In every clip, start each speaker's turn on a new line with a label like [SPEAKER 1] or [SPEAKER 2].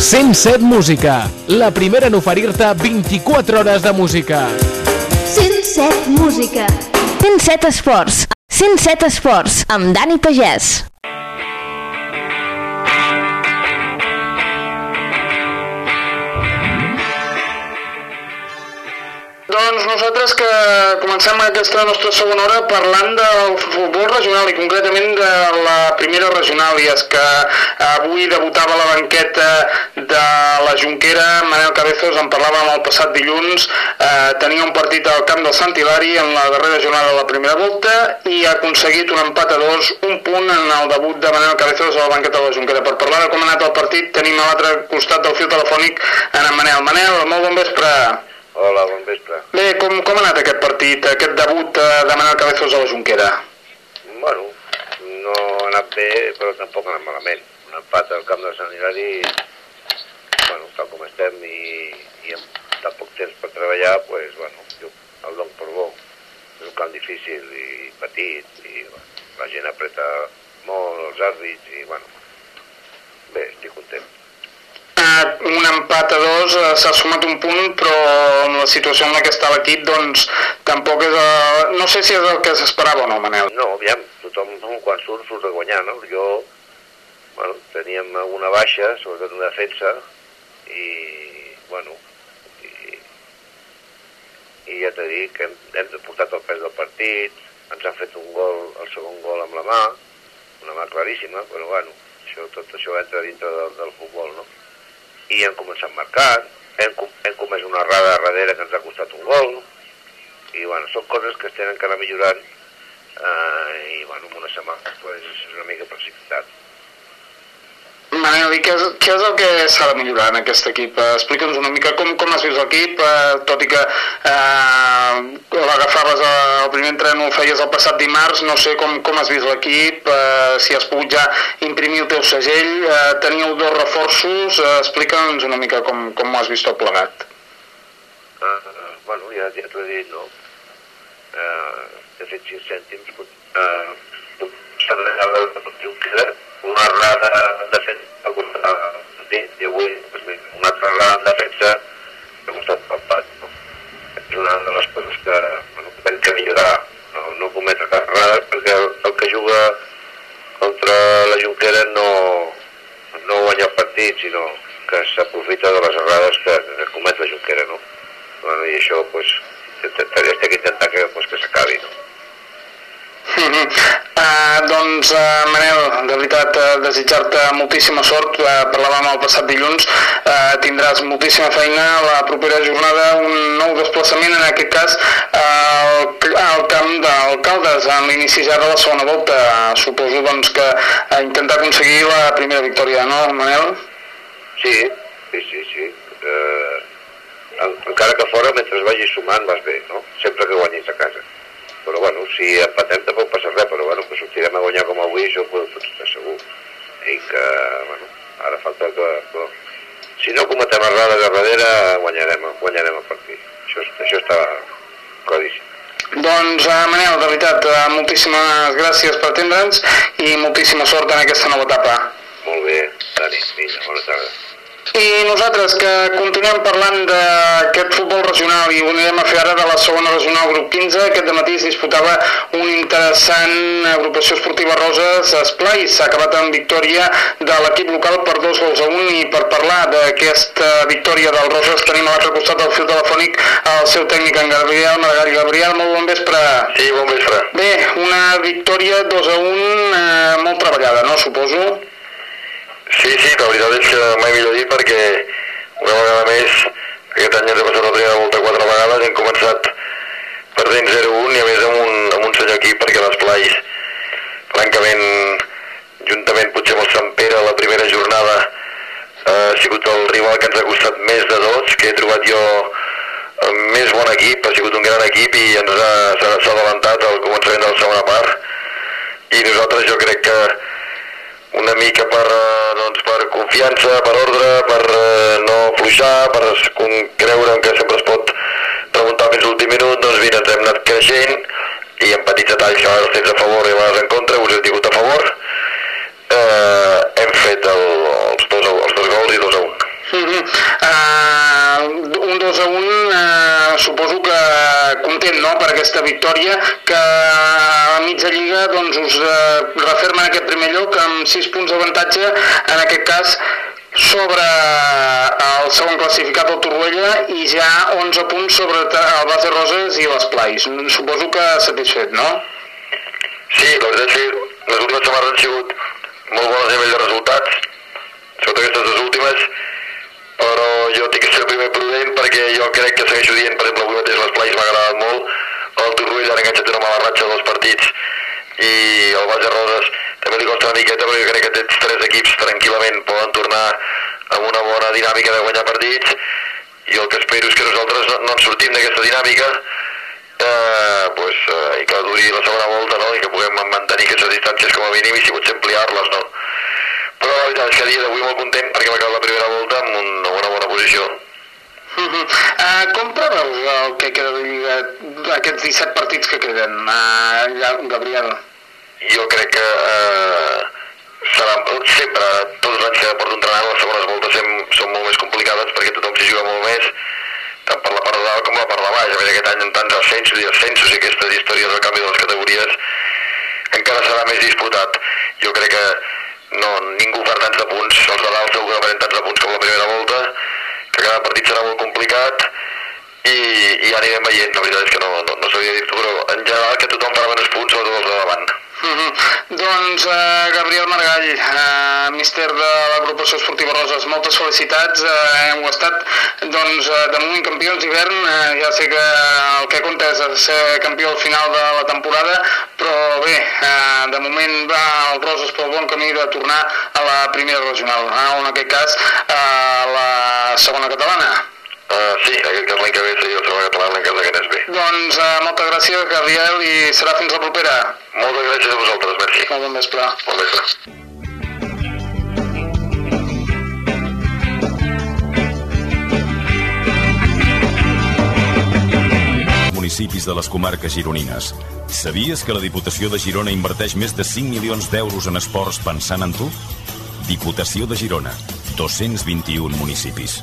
[SPEAKER 1] 107 Música, la primera en oferir-te 24 hores de música.
[SPEAKER 2] 107 Música.
[SPEAKER 3] 107 Esports. 107 Esports, amb Dani Pagès.
[SPEAKER 4] Doncs nosaltres que comencem aquesta nostra segona hora parlant del futbol regional i concretament de la primera regional i és que avui debutava la banqueta de la Junquera, Manel Cabezos en parlàvem el passat dilluns, eh, tenia un partit al camp del Sant Hilari en la darrera jornada de la primera volta i ha aconseguit un empat a dos, un punt en el debut de Manel Cabezos a la banqueta de la Junquera. Per parlar de com ha anat el partit tenim a l'altre costat del fil telefònic en en Manel. Manel, molt bon vespre.
[SPEAKER 5] Hola, bon vespre.
[SPEAKER 4] Bé, com, com ha anat aquest partit, aquest debut eh, de Manel Cabezos a la Junquera?
[SPEAKER 5] Bueno, no ha anat bé, però tampoc ha anat malament. Un empat al camp de Sant Hilari, bueno, tal com estem i, i amb tan poc temps per treballar, pues, bueno, jo el dono per bo. És un camp difícil i petit i bueno, la gent apreta molt, els àrbits i, bueno, bé, estic content.
[SPEAKER 4] Eh, un empat a dos, eh, s'ha sumat un punt, però amb la situació en la que està l'equip, doncs tampoc és... Eh, no sé si és el que s'esperava o no, Manel.
[SPEAKER 5] No, aviam, tothom quan surt surt a guanyar, no? Jo, bueno, teníem una baixa, sobretot una defensa, i, bueno, i, i ja t'he dit que hem, hem portat el pes del partit, ens han fet un gol, el segon gol amb la mà, una mà claríssima, però bueno, això, tot això entra dintre del, del futbol, no? I hem començat marcant, hem, hem comès una errada darrere que ens ha costat un gol, i bueno, són coses que es tenen que anar millorant eh, i bueno, en una setmana pues, és una mica precipitat.
[SPEAKER 4] Manel, i què és, què és el que s'ha de millorar en aquest equip? Eh, Explica'ns una mica com, com has vist l'equip, eh, tot i que eh, l'agafaves al primer entrenament, ho feies el passat dimarts, no sé com, com has vist l'equip, eh, si has pogut ja imprimir el teu segell, eh, teníeu dos reforços, eh, explica'ns una mica com, com ho has vist tot plegat.
[SPEAKER 5] Uh, bueno, ja, ja t'ho he dit, no? Uh, he fet 6 cèntims, uh, s'ha de el una errada en defensa ha costat i avui mira, una altra errada en defensa ha costat pel pat, no? És una de les coses que, bueno, que hem que millorar, no, no cometre cap errada, perquè el, el que juga contra la Junquera no, no guanya el partit, sinó que s'aprofita de les errades que, que comet la Junquera, no? Bueno, i això, pues, intentaré, estic intentant que, pues, que s'acabi, no?
[SPEAKER 4] Uh, doncs, uh, Manel, de veritat, uh, desitjar-te moltíssima sort. Uh, parlàvem el passat dilluns. Uh, tindràs moltíssima feina la propera jornada, un nou desplaçament, en aquest cas, uh, al, al camp d'Alcaldes, en l'inici ja de la segona volta. Uh, suposo doncs, que uh, intentar aconseguir la primera victòria, no, Manel?
[SPEAKER 5] Sí, sí, sí, sí. En- encara que fora, mentre vagis sumant, vas bé, no? Sempre que guanyis a casa. Però, bueno, si empatem tampoc passa res, però, bueno, que sortirem a guanyar com avui, això ho podem estar segur. I que, bueno, ara falta que... que si no cometem errades a darrere, guanyarem, guanyarem el partit. Això, això està claríssim.
[SPEAKER 4] Doncs, uh, Manel, de veritat, uh, moltíssimes gràcies per atendre'ns i moltíssima sort en aquesta nova etapa.
[SPEAKER 5] Molt bé, Dani, vinga, bona tarda.
[SPEAKER 4] I nosaltres que continuem parlant d'aquest futbol regional i ho anirem a fer ara de la segona regional grup 15, aquest matí es disputava un interessant agrupació esportiva Roses Esplai, s'ha acabat amb victòria de l'equip local per dos gols a un i per parlar d'aquesta victòria del Roses tenim a l'altre costat del fil telefònic el seu tècnic en Gabriel Maragall. Gabriel, molt bon vespre.
[SPEAKER 5] Sí, bon vespre.
[SPEAKER 4] Bé, una victòria 2 a 1 eh, molt treballada, no, suposo?
[SPEAKER 5] Sí, sí, la veritat és que mai millor dir perquè una vegada més aquest any ens ha passat la primera volta quatre vegades, hem començat perdent 0-1 i a més amb un, amb un senyor equip perquè l'Esplai francament juntament potser amb el Sant Pere la primera jornada eh, ha sigut el rival que ens ha costat més de dos, que he trobat jo eh, més bon equip, ha sigut un gran equip i ens ha, s'ha adelantat al començament de la segona part. I nosaltres jo crec que una mica per, eh, doncs, per confiança, per ordre, per eh, no fluixar, per creure que sempre es pot remuntar fins l'últim minut, doncs mira, ens hem anat creixent i en petits detalls a vegades tens a favor i a vegades en contra, us hem tingut a favor. Eh, hem fet el, els, dos, els dos gols i dos a un.
[SPEAKER 4] 2 a 1, eh, suposo que content no, per aquesta victòria, que a mitja lliga doncs, us eh, refermen aquest primer lloc amb 6 punts d'avantatge, en aquest cas sobre el segon classificat, el Torroella, i ja 11 punts sobre el Base Roses i les Plais. Suposo que satisfet, no?
[SPEAKER 6] Sí, la veritat que les últimes setmanes han sigut molt bones a nivell de resultats, sobretot aquestes dues últimes, però jo tinc que ser primer prudent perquè jo crec que segueixo dient, per exemple, avui mateix les Plais m'ha agradat molt, el Torroella ha enganxat una mala ratxa dels partits i el Base Roses també li costa una miqueta perquè crec que aquests tres equips tranquil·lament poden tornar amb una bona dinàmica de guanyar partits i el que espero és que nosaltres no, no ens sortim d'aquesta dinàmica eh, pues, eh, i que duri la segona volta no? i que puguem mantenir aquestes distàncies com a mínim i si potser ampliar-les no? Però la veritat és que a dia d'avui molt content perquè hem acabat la primera volta amb un, una bona posició
[SPEAKER 4] Uh -huh. uh, com preveus el que queda de Lliga, aquests 17 partits que queden, uh, Gabriel?
[SPEAKER 6] Jo crec que uh, serà, sempre, tots els anys que porto entrenant, les segones voltes sem, són molt més complicades perquè tothom s'hi juga molt més, tant per la part de dalt com la part de baix. A més, aquest any amb tants ascensos i ascensos i aquestes històries del canvi de les categories encara serà més disputat. Jo crec que no, ningú fa tants de punts, els de dalt segur que faran tants de punts com la primera volta, que cada partit serà molt complicat i, i ja anirem veient, la veritat és que no, no, no sabia dir-t'ho, però en general que tothom farà menys punts, sobretot els de davant.
[SPEAKER 4] -huh. Doncs uh, Gabriel Margall, uh, míster de l'agrupació esportiva Roses, moltes felicitats, uh, heu estat doncs, uh, de moment campions d'hivern, uh, ja sé que el que compta és ser campió al final de la temporada, però bé, uh, de moment va el Roses pel bon camí de tornar a la primera regional, uh, o en aquest cas a uh, la segona catalana.
[SPEAKER 6] Uh, sí, aquest cas l'any que ve seria el segon català en cas que anés bé.
[SPEAKER 4] Doncs uh, moltes gràcies, Gabriel, i serà fins la propera.
[SPEAKER 6] Moltes gràcies a vosaltres, merci.
[SPEAKER 4] Molt bon vespre.
[SPEAKER 6] Bon vespre.
[SPEAKER 7] municipis de les comarques gironines. Sabies que la Diputació de Girona inverteix més de 5 milions d'euros en esports pensant en tu? Diputació de Girona, 221 municipis.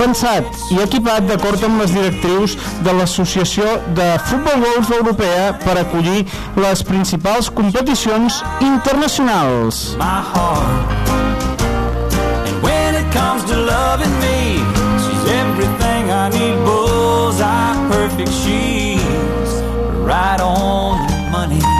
[SPEAKER 8] pensat i equipat d'acord amb les directrius de l'Associació de Futbol Golf Europea per acollir les principals competicions internacionals.
[SPEAKER 9] right on money.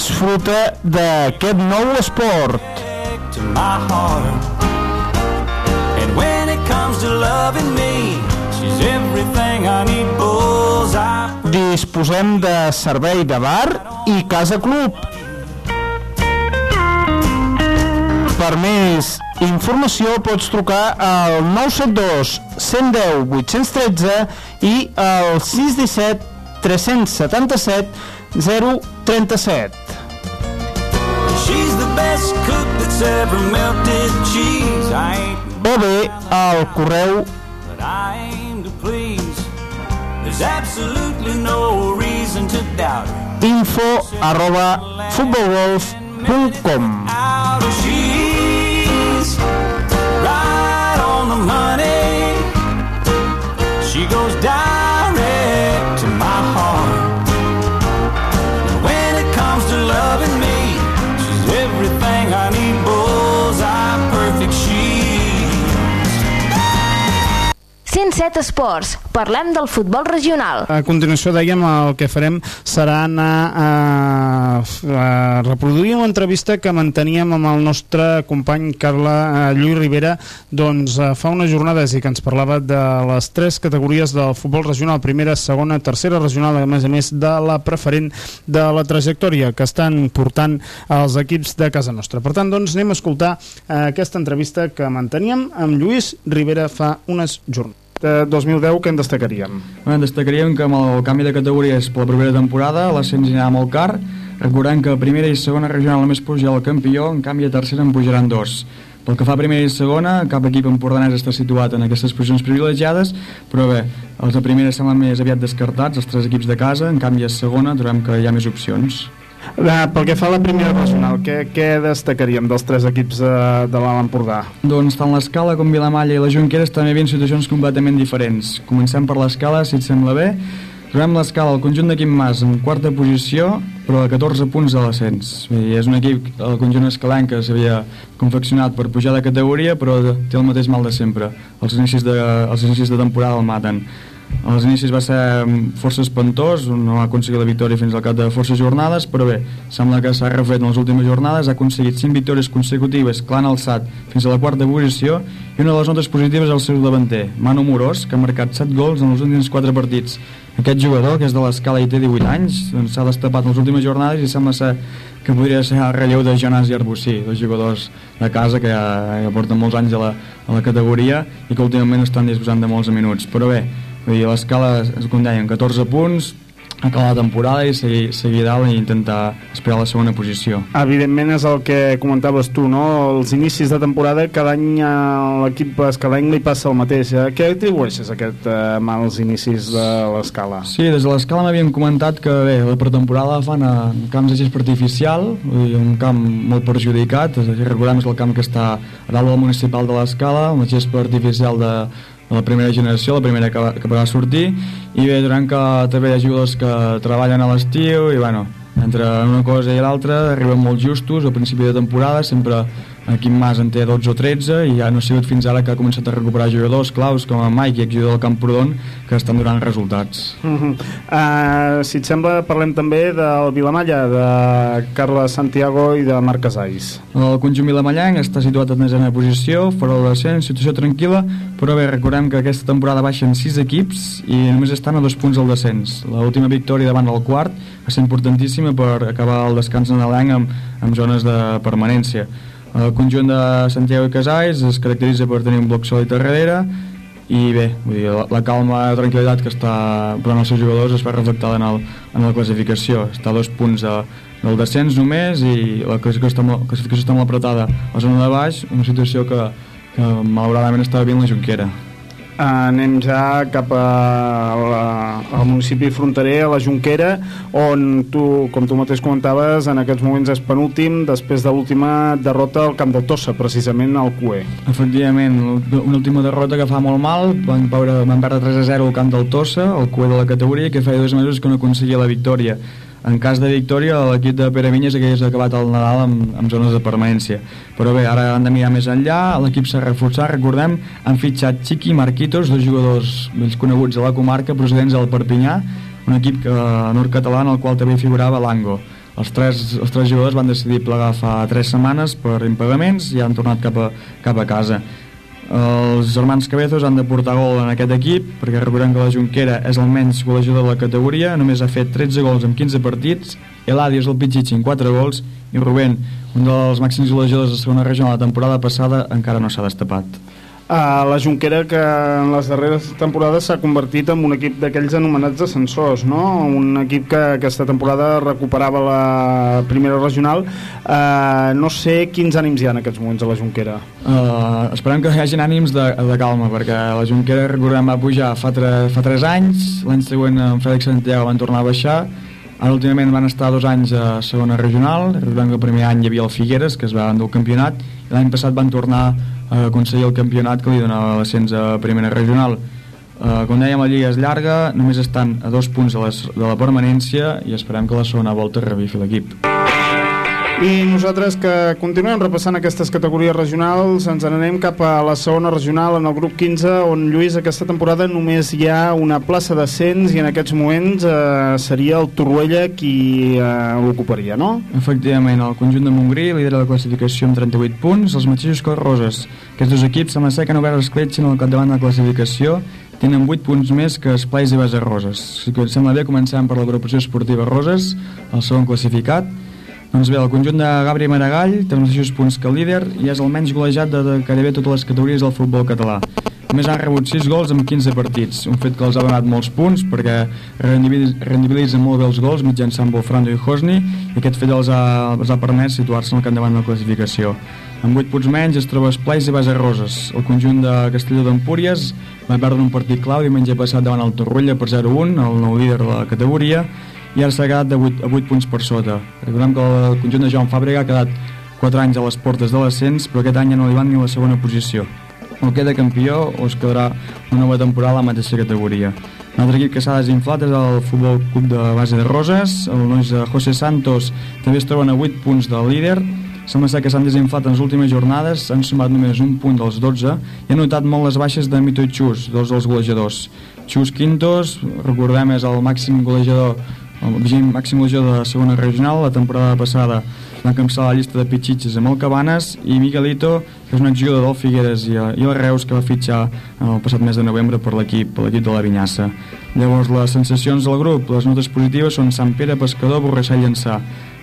[SPEAKER 8] disfruta d'aquest nou esport.
[SPEAKER 9] to my heart. And when it comes to loving me, she's everything I need. Bullseye.
[SPEAKER 8] Disposem de servei de bar i casa club. Per més informació pots trucar al 972 110 813 i al 617 377 037.
[SPEAKER 9] She's the best cook that's ever melted cheese. I ain't
[SPEAKER 8] bé al correu
[SPEAKER 9] but I aim to please. There's absolutely no reason to doubt her.
[SPEAKER 8] info arroba
[SPEAKER 9] Out she's right on the money. She goes
[SPEAKER 3] 107 Esports. Parlem del futbol regional.
[SPEAKER 10] A continuació, dèiem, el que farem serà anar a, a reproduir una entrevista que manteníem amb el nostre company Carla eh, Lluís Rivera doncs, eh, fa unes jornades i que ens parlava de les tres categories del futbol regional, primera, segona, tercera regional, a més a més de la preferent de la trajectòria que estan portant els equips de casa nostra. Per tant, doncs, anem a escoltar eh, aquesta entrevista que manteníem amb Lluís Rivera fa unes jornades. De 2010, què en destacaríem?
[SPEAKER 11] Bé, destacaríem que amb el canvi de categories per la primera temporada l'ascens anirà molt car. Recordem que a primera i segona regional només puja el campió, en canvi a tercera en pujaran dos. Pel que fa a primera i segona, cap equip empordanès està situat en aquestes posicions privilegiades, però bé, els de primera semblen més aviat descartats, els tres equips de casa, en canvi a segona trobem que hi ha més opcions.
[SPEAKER 10] Eh, pel que fa a la primera regional, què, què destacaríem dels tres equips eh, de l'Alt Empordà?
[SPEAKER 11] Doncs tant l'Escala com Vilamalla i la Junqueras també havia situacions completament diferents. Comencem per l'Escala, si et sembla bé. Trobem l'Escala, el conjunt d'equip Mas, en quarta posició, però a 14 punts de l'ascens. És un equip, el conjunt escalenc, que s'havia confeccionat per pujar de categoria, però té el mateix mal de sempre. Els inicis de, els inicis de temporada el maten. Als inicis va ser mm, força espantós, no va aconseguir la victòria fins al cap de forces jornades, però bé, sembla que s'ha refet en les últimes jornades, ha aconseguit 5 victòries consecutives que l'han alçat fins a la quarta posició i una de les notes positives és el seu davanter, Manu Morós, que ha marcat 7 gols en els últims 4 partits. Aquest jugador, que és de l'escala i té 18 anys, doncs s'ha destapat en les últimes jornades i sembla ser que podria ser el relleu de Jonas i Arbusí, dos jugadors de casa que ja, ja porten molts anys a la, a la categoria i que últimament estan disposant de molts minuts. Però bé, Vull dir, l'escala, com deien, 14 punts, acabar la temporada i seguir, seguir dalt i intentar esperar la segona posició.
[SPEAKER 10] Evidentment és el que comentaves tu, no? Els inicis de temporada, cada any a l'equip escalenc li passa el mateix. A què atribueixes aquest eh, mals inicis de l'escala?
[SPEAKER 11] Sí, des de l'escala m'havien comentat que bé, la pretemporada la fan a camps de gespa artificial, vull dir, un camp molt perjudicat, recordem és el camp que està a dalt del municipal de l'escala, una gespa artificial de de la primera generació, la primera que va, que va sortir i bé, durant que també hi ha jugadors que treballen a l'estiu i bueno, entre una cosa i l'altra arriben molt justos al principi de temporada sempre Quim Mas en té 12 o 13 i ja no ha sigut fins ara que ha començat a recuperar jugadors claus com a Mike i exjugador del Camprodon que estan donant resultats.
[SPEAKER 10] Uh -huh. uh, Si et sembla parlem també del Vilamalla de Carles Santiago i de Marc Casais.
[SPEAKER 11] El conjunt vilamallenc està situat en desena posició fora del descens, situació tranquil·la però bé, recordem que aquesta temporada baixen 6 equips i només estan a dos punts del descens. L'última victòria davant del quart va ser importantíssima per acabar el descans nadalenc amb, amb zones de permanència el conjunt de Santiago i Casais es caracteritza per tenir un bloc sòlid a darrere i bé, vull dir, la, la calma la tranquil·litat que està prenant els seus jugadors es fa reflectada en, el, en la classificació. Està a dos punts de, del descens només i la classificació està, molt, classificació està molt apretada a la zona de baix, una situació que, que malauradament està vivint la Junquera
[SPEAKER 10] anem ja cap a la, al municipi fronterer, a la Junquera, on tu, com tu mateix comentaves, en aquests moments és penúltim, després de l'última derrota al camp de Tossa, precisament al CUE.
[SPEAKER 11] Efectivament, una última derrota que fa molt mal, van, veure, van perdre 3 a 0 al camp del Tossa, al CUE de la categoria, que feia dos mesos que no aconseguia la victòria. En cas de victòria, l'equip de Pere Vinyes hagués acabat el Nadal amb, amb zones de permanència. Però bé, ara han de mirar més enllà, l'equip s'ha reforçat, recordem, han fitxat Chiqui Marquitos, dos jugadors vells coneguts a la comarca, procedents del Perpinyà, un equip que, nord-català en el qual també figurava l'Ango. Els tres, els tres jugadors van decidir plegar fa tres setmanes per impagaments i han tornat cap a, cap a casa. Els germans Cabezos han de portar gol en aquest equip, perquè recordem que la Junquera és el menys golejador de la categoria, només ha fet 13 gols en 15 partits, Eladi és el pitxitx en 4 gols, i Rubén, un dels màxims golejadors de segona regió de la temporada passada, encara no s'ha destapat
[SPEAKER 10] a la Junquera que en les darreres temporades s'ha convertit en un equip d'aquells anomenats ascensors, no? un equip que aquesta temporada recuperava la primera regional. Uh, no sé quins ànims hi ha en aquests moments a la Junquera.
[SPEAKER 11] Uh, esperem que hi hagi ànims de, de calma perquè la Junquera recordem va pujar fa, tre, fa 3 anys l'any següent en Fèlix Santiago van tornar a baixar. Ara últimament van estar dos anys a segona regional, recordem que el primer any hi havia el Figueres, que es va endur el campionat, l'any passat van tornar a aconseguir el campionat que li donava l'ascens a primera regional. Uh, com dèiem, la Lliga és llarga, només estan a dos punts de, les, de la permanència i esperem que la segona volta revifi l'equip.
[SPEAKER 10] I nosaltres que continuem repassant aquestes categories regionals, ens n'anem cap a la segona regional en el grup 15, on Lluís aquesta temporada només hi ha una plaça d'ascens i en aquests moments eh, seria el Torroella qui eh, l'ocuparia, no?
[SPEAKER 11] Efectivament, el conjunt de Montgrí lidera la classificació amb 38 punts, els mateixos que els Roses. Aquests dos equips sembla ser que han obert en el capdavant de la classificació, tenen 8 punts més que Esplais i Base Roses. Sembla bé, comencem per l'agrupació esportiva Roses, el segon classificat, doncs bé, el conjunt de Gabri Maragall té els mateixos punts que el líder i és el menys golejat de, de gairebé totes les categories del futbol català. A més, han rebut 6 gols en 15 partits, un fet que els ha donat molts punts perquè rendibilitzen molt bé els gols mitjançant Bofrando i Hosni i aquest fet els ha, els ha permès situar-se al capdavant de la classificació. Amb 8 punts menys es troba Esplais i Base Roses. El conjunt de Castelló d'Empúries va perdre un partit clau diumenge passat davant el Torroella per 0-1, el nou líder de la categoria, i ara s'ha quedat de 8, a 8 punts per sota. Recordem que el conjunt de Joan Fàbrega ha quedat 4 anys a les portes de l'ascens, però aquest any ja no li van ni a la segona posició. O queda campió o es quedarà una nova temporada a la mateixa categoria. Un altre equip que s'ha desinflat és el Futbol Club de Base de Roses. El nois de José Santos també es troben a 8 punts del líder. Sembla ser que s'han desinflat en les últimes jornades, han sumat només un punt dels 12 i han notat molt les baixes de Mito i Xus, dos dels golejadors. Xus Quintos, recordem, és el màxim golejador el vigent màxim golejador de la segona regional, la temporada passada va encapçalar la llista de pitxitxes amb el Cabanes i Miguelito, que és un exjugador del Figueres i, i el Reus que va fitxar el passat mes de novembre per l'equip per l'equip de la Vinyassa. Llavors, les sensacions del grup, les notes positives són Sant Pere, Pescador, Borreixà i Llançà.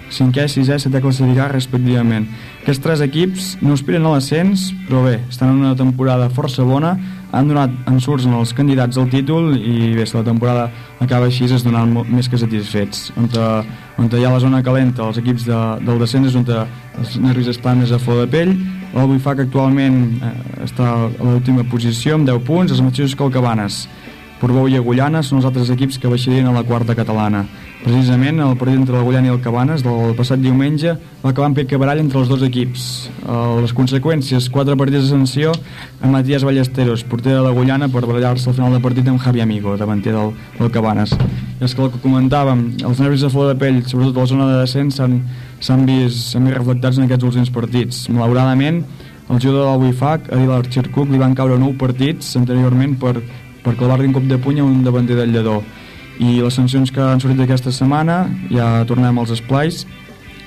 [SPEAKER 11] 5è, 6è, 7è classificat respectivament. Aquests tres equips no aspiren a l'ascens, però bé, estan en una temporada força bona, han donat ensurts en els candidats al títol i bé, si la temporada acaba així es donaran més que satisfets. On, te, on hi ha la zona calenta els equips de, del descens és on els nervis estan més a flor de pell. El Buifac actualment eh, està a l'última posició amb 10 punts els mateixos que el Cabanes Portbou i Agullana són els altres equips que baixarien a la quarta catalana. Precisament el partit entre l'Agullana i el Cabanes del passat diumenge va acabar amb pic barall entre els dos equips. Uh, les conseqüències, quatre partits de sanció a Matías Ballesteros, porter de l'Agullana per barallar-se al final del partit amb Javi Amigo, davanter del, del Cabanes. I és que el que comentàvem, els nervis de flor de pell, sobretot a la zona de descens, s'han vist, vist reflectats en aquests últims partits. Malauradament, el jugador del Wifac, Adil Archercook, li van caure nou partits anteriorment per per clavar-li cop de puny a un davanter del lledó i les sancions que han sortit aquesta setmana ja tornem als esplais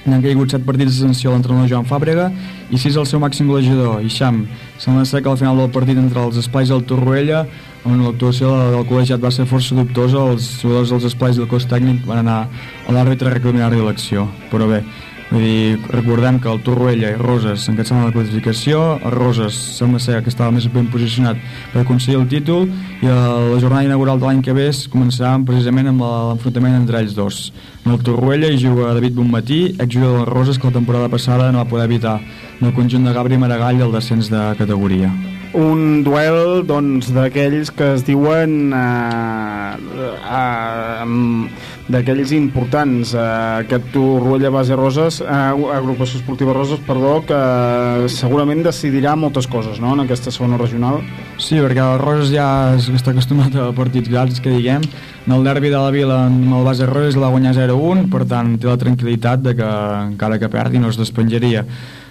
[SPEAKER 11] n'han caigut 7 partits de sanció a l'entrenador Joan Fàbrega i 6 al seu màxim golejador, Ixam. Sembla ser que al final del partit entre els esplais i el Torroella, on l'actuació del col·legiat va ser força dubtosa, els jugadors dels esplais i el cos tècnic van anar a l'àrbitre a reclaminar-li l'acció. Però bé, Vull dir, recordem que el Torroella i Roses s'encatçaven la classificació, el Roses sembla ser que estava més ben posicionat per aconseguir el títol i la jornada inaugural de l'any que ve començarà precisament amb l'enfrontament entre ells dos. En el Torroella hi juga David Bonmatí, exjugador de Roses que la temporada passada no va poder evitar. En el conjunt de Gabri Maragall el descens de categoria
[SPEAKER 10] un duel doncs d'aquells que es diuen eh, eh, d'aquells importants eh, aquest Torroella Base Roses eh, agrupació esportiva Roses perdó que segurament decidirà moltes coses no? en aquesta segona regional.
[SPEAKER 11] Sí, perquè el Roses ja està acostumat a partits grans que diguem. En el derbi de la Vila amb el Base Roses la guanyar 0-1 per tant té la tranquil·litat de que encara que perdi no es despenjaria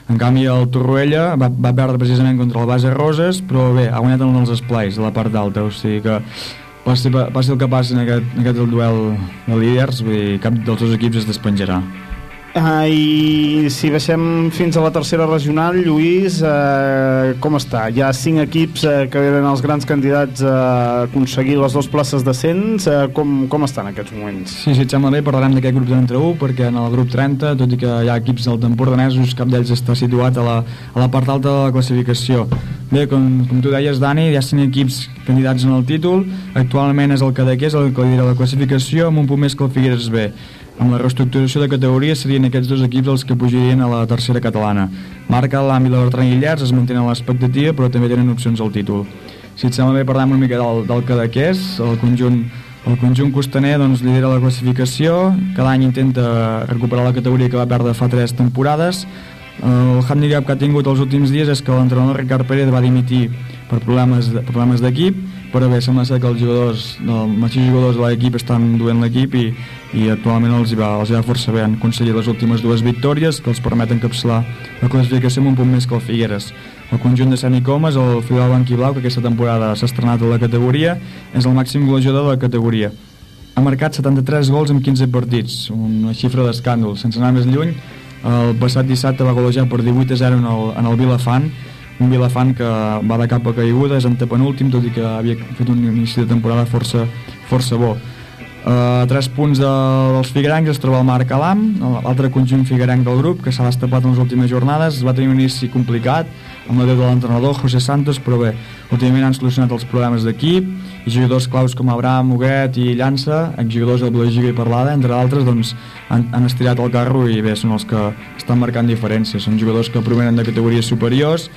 [SPEAKER 11] en canvi, el Torroella va, va perdre precisament contra el Base Roses, però bé, ha guanyat en els esplais, a la part alta, o sigui que passi, passi el que passi en aquest, en aquest duel de líders, vull dir, cap dels dos equips es despenjarà.
[SPEAKER 10] Uh, I si baixem fins a la tercera regional, Lluís, uh, com està? Hi ha cinc equips uh, que eren els grans candidats a aconseguir les dues places d'ascens. Uh, com, com estan aquests moments?
[SPEAKER 11] Sí, si et sembla bé, parlarem d'aquest grup d'entre 1, perquè en el grup 30, tot i que hi ha equips del tempordanesos, cap d'ells està situat a la, a la part alta de la classificació. Bé, com, com tu deies, Dani, hi ha cinc equips candidats en el títol. Actualment és el Cadaqués el que lidera la classificació, amb un punt més que el Figueres B. Amb la reestructuració de categoria serien aquests dos equips els que pujarien a la tercera catalana. Marca l'àmbit de Bertran i Llars, es mantenen l'expectativa, però també tenen opcions al títol. Si et sembla bé, parlem una mica del, del Cadaqués, el conjunt el conjunt costaner doncs, lidera la classificació, cada any intenta recuperar la categoria que va perdre fa tres temporades, El handicap que ha tingut els últims dies és que l'entrenador Ricard Pérez va dimitir per problemes de- problemes d'equip, però bé, sembla ser que els jugadors, els mateixos jugadors de l'equip estan duent l'equip i, i actualment els va, els va força bé. Han aconseguit les últimes dues victòries que els permeten capçalar la classificació amb un punt més que el Figueres. El conjunt de Sant i Comas, el Fidel Blanquiblau, que aquesta temporada s'ha estrenat a la categoria, és el màxim golejador de la categoria. Ha marcat 73 gols en 15 partits, una xifra d'escàndol. Sense anar més lluny, el passat dissabte va golejar per 18 a 0 en el, en el Vilafant, un Vilafant que va de cap a caiguda, és antepenúltim, tot i que havia fet un inici de temporada força, força bo. A tres punts de, dels figuerancs es troba el Marc Alam, l'altre conjunt figueranc del grup, que s'ha destapat en les últimes jornades, es va tenir un inici complicat, amb la veu de l'entrenador José Santos, però bé, últimament han solucionat els problemes d'equip, i jugadors claus com Abraham, Huguet i Llança, exjugadors del Blaugiga i Parlada, entre d'altres, doncs, han, han estirat el carro i bé, són els que estan marcant diferències. Són jugadors que provenen de categories superiors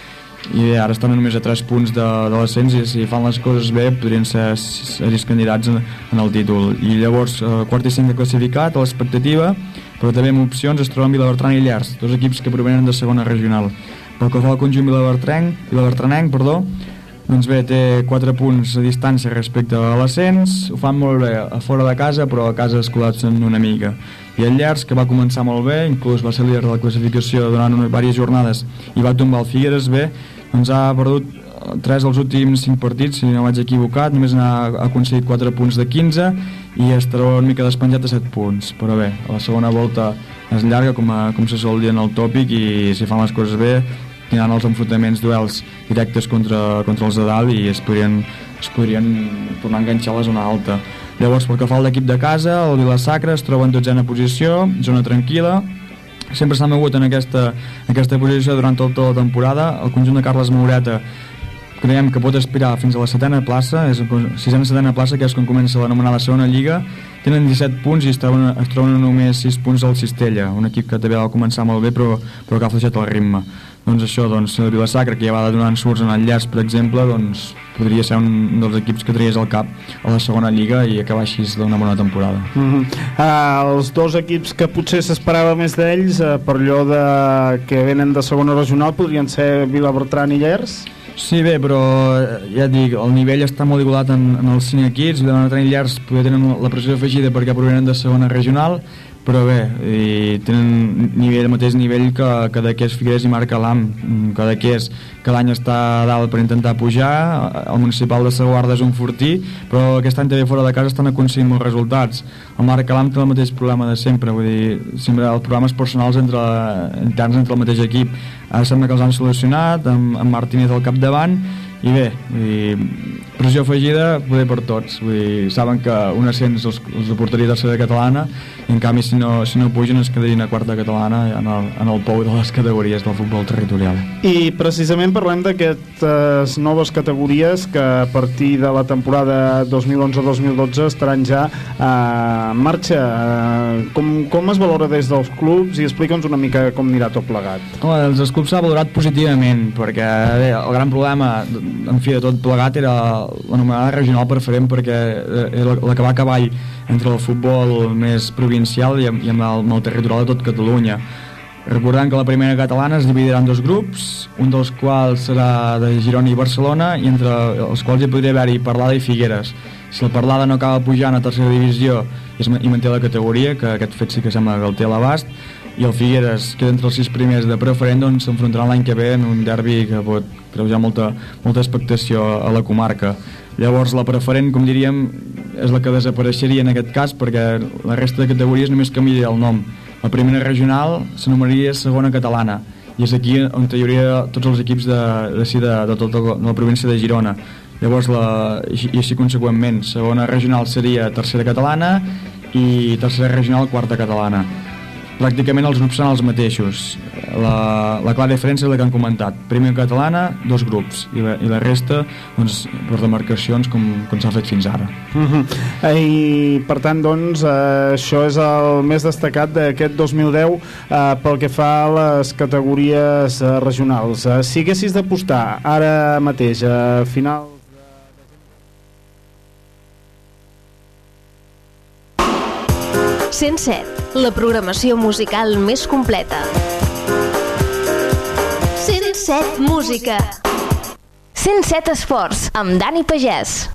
[SPEAKER 11] i bé, ara estan només a 3 punts de, de l'ascens i si fan les coses bé podrien ser seris candidats en, en el títol i llavors eh, quart i cinquè classificat a l'expectativa però també amb opcions es troben Vilabertran i Llars dos equips que provenen de segona regional pel que fa al conjunt Vilabertranenc, Vilabertranenc perdó, doncs bé, té 4 punts a distància respecte a l'ascens, ho fan molt bé a fora de casa, però a casa es col·lapsen una mica. I el Llars, que va començar molt bé, inclús va ser líder de la classificació durant unes diverses jornades i va tombar el Figueres bé, doncs ha perdut 3 dels últims 5 partits, si no vaig equivocat, només n'ha aconseguit 4 punts de 15 i estarà una mica despenjat a 7 punts. Però bé, a la segona volta és llarga, com, a, com se sol dir en el tòpic, i si fan les coses bé tindran els enfrontaments, duels directes contra, contra els de dalt i es podrien, es podrien tornar a enganxar a la zona alta. Llavors, pel que fa a l'equip de casa, el Vilasacra es troba en dotzena posició, zona tranquil·la, sempre s'ha mogut en aquesta, en aquesta posició durant tota la temporada. El conjunt de Carles Maureta creiem que pot aspirar fins a la setena plaça, és sisena setena plaça, que és quan comença l'anomenada segona lliga. Tenen 17 punts i es troben, es troben només 6 punts al Cistella, un equip que també va començar molt bé però, però que ha fluixat el ritme. Doncs això, doncs, el Vilasacra, que ja va donant surts en el llaç, per exemple, doncs podria ser un dels equips que traies al cap a la segona lliga i acabar així d'una bona temporada.
[SPEAKER 10] Mm -hmm. uh, els dos equips que potser s'esperava més d'ells uh, per allò de, que venen de segona regional podrien ser Vilabertran i Llers?
[SPEAKER 11] Sí, bé, però eh, ja et dic, el nivell està molt igualat en, en els 5 equips, Vilabertran i Llers poder tenen la pressió afegida perquè provenen de segona regional, però bé, i tenen nivell, el mateix nivell que, que d'aquest Figueres i Marc Alam, que d'aquest que l'any està a dalt per intentar pujar, el municipal de Seguarda és un fortí, però aquest any també fora de casa estan aconseguint molts resultats. El Marc Alam té el mateix problema de sempre, vull dir, sempre els problemes personals entre, interns entre el mateix equip. Ara sembla que els han solucionat, amb, amb Martínez al capdavant, i bé, vull dir, pressió afegida poder per tots. Vull dir, saben que un ascens els, els aportaria a tercera catalana i en canvi si no, si no pugen es quedarien a quarta catalana en el, en el pou de les categories del futbol territorial.
[SPEAKER 10] I precisament parlem d'aquestes noves categories que a partir de la temporada 2011-2012 estaran ja en marxa. Eh, com, com es valora des dels clubs? I explica'ns una mica com anirà tot plegat.
[SPEAKER 11] Home, doncs els clubs s'ha valorat positivament perquè bé, el gran problema en fi de tot plegat era l'anomenada regional preferent perquè era la que va a cavall entre el futbol més provincial i i amb, el, amb el territorial de tot Catalunya Recordant que la primera catalana es dividirà en dos grups, un dels quals serà de Girona i Barcelona, i entre els quals hi podria haver-hi Parlada i Figueres. Si el Parlada no acaba pujant a tercera divisió es, i manté la categoria, que aquest fet sí que sembla que el té a l'abast, i el Figueres queda entre els sis primers de preferent, doncs s'enfrontaran l'any que ve en un derbi que pot creujar molta, molta expectació a la comarca. Llavors la preferent, com diríem, és la que desapareixeria en aquest cas perquè la resta de categories només canviaria el nom. La primera regional s'anomenaria segona catalana i és aquí on hi hauria tots els equips de, de, de, de, tota la província de Girona. Llavors, la, i així conseqüentment, segona regional seria tercera catalana i tercera regional quarta catalana pràcticament els grups són els mateixos. La, la clara diferència és la que han comentat. Primer catalana, dos grups i la, i la resta doncs, per demarcacions com, com s'ha fet fins ara.
[SPEAKER 10] Uh -huh. i per tant doncs eh, això és el més destacat d'aquest 2010 eh, pel que fa a les categories eh, regionals. Eh, si haguessis d'apostar ara mateix a final
[SPEAKER 2] 107, la programació musical més completa. 107 Música
[SPEAKER 3] 107 Esports, amb Dani Pagès.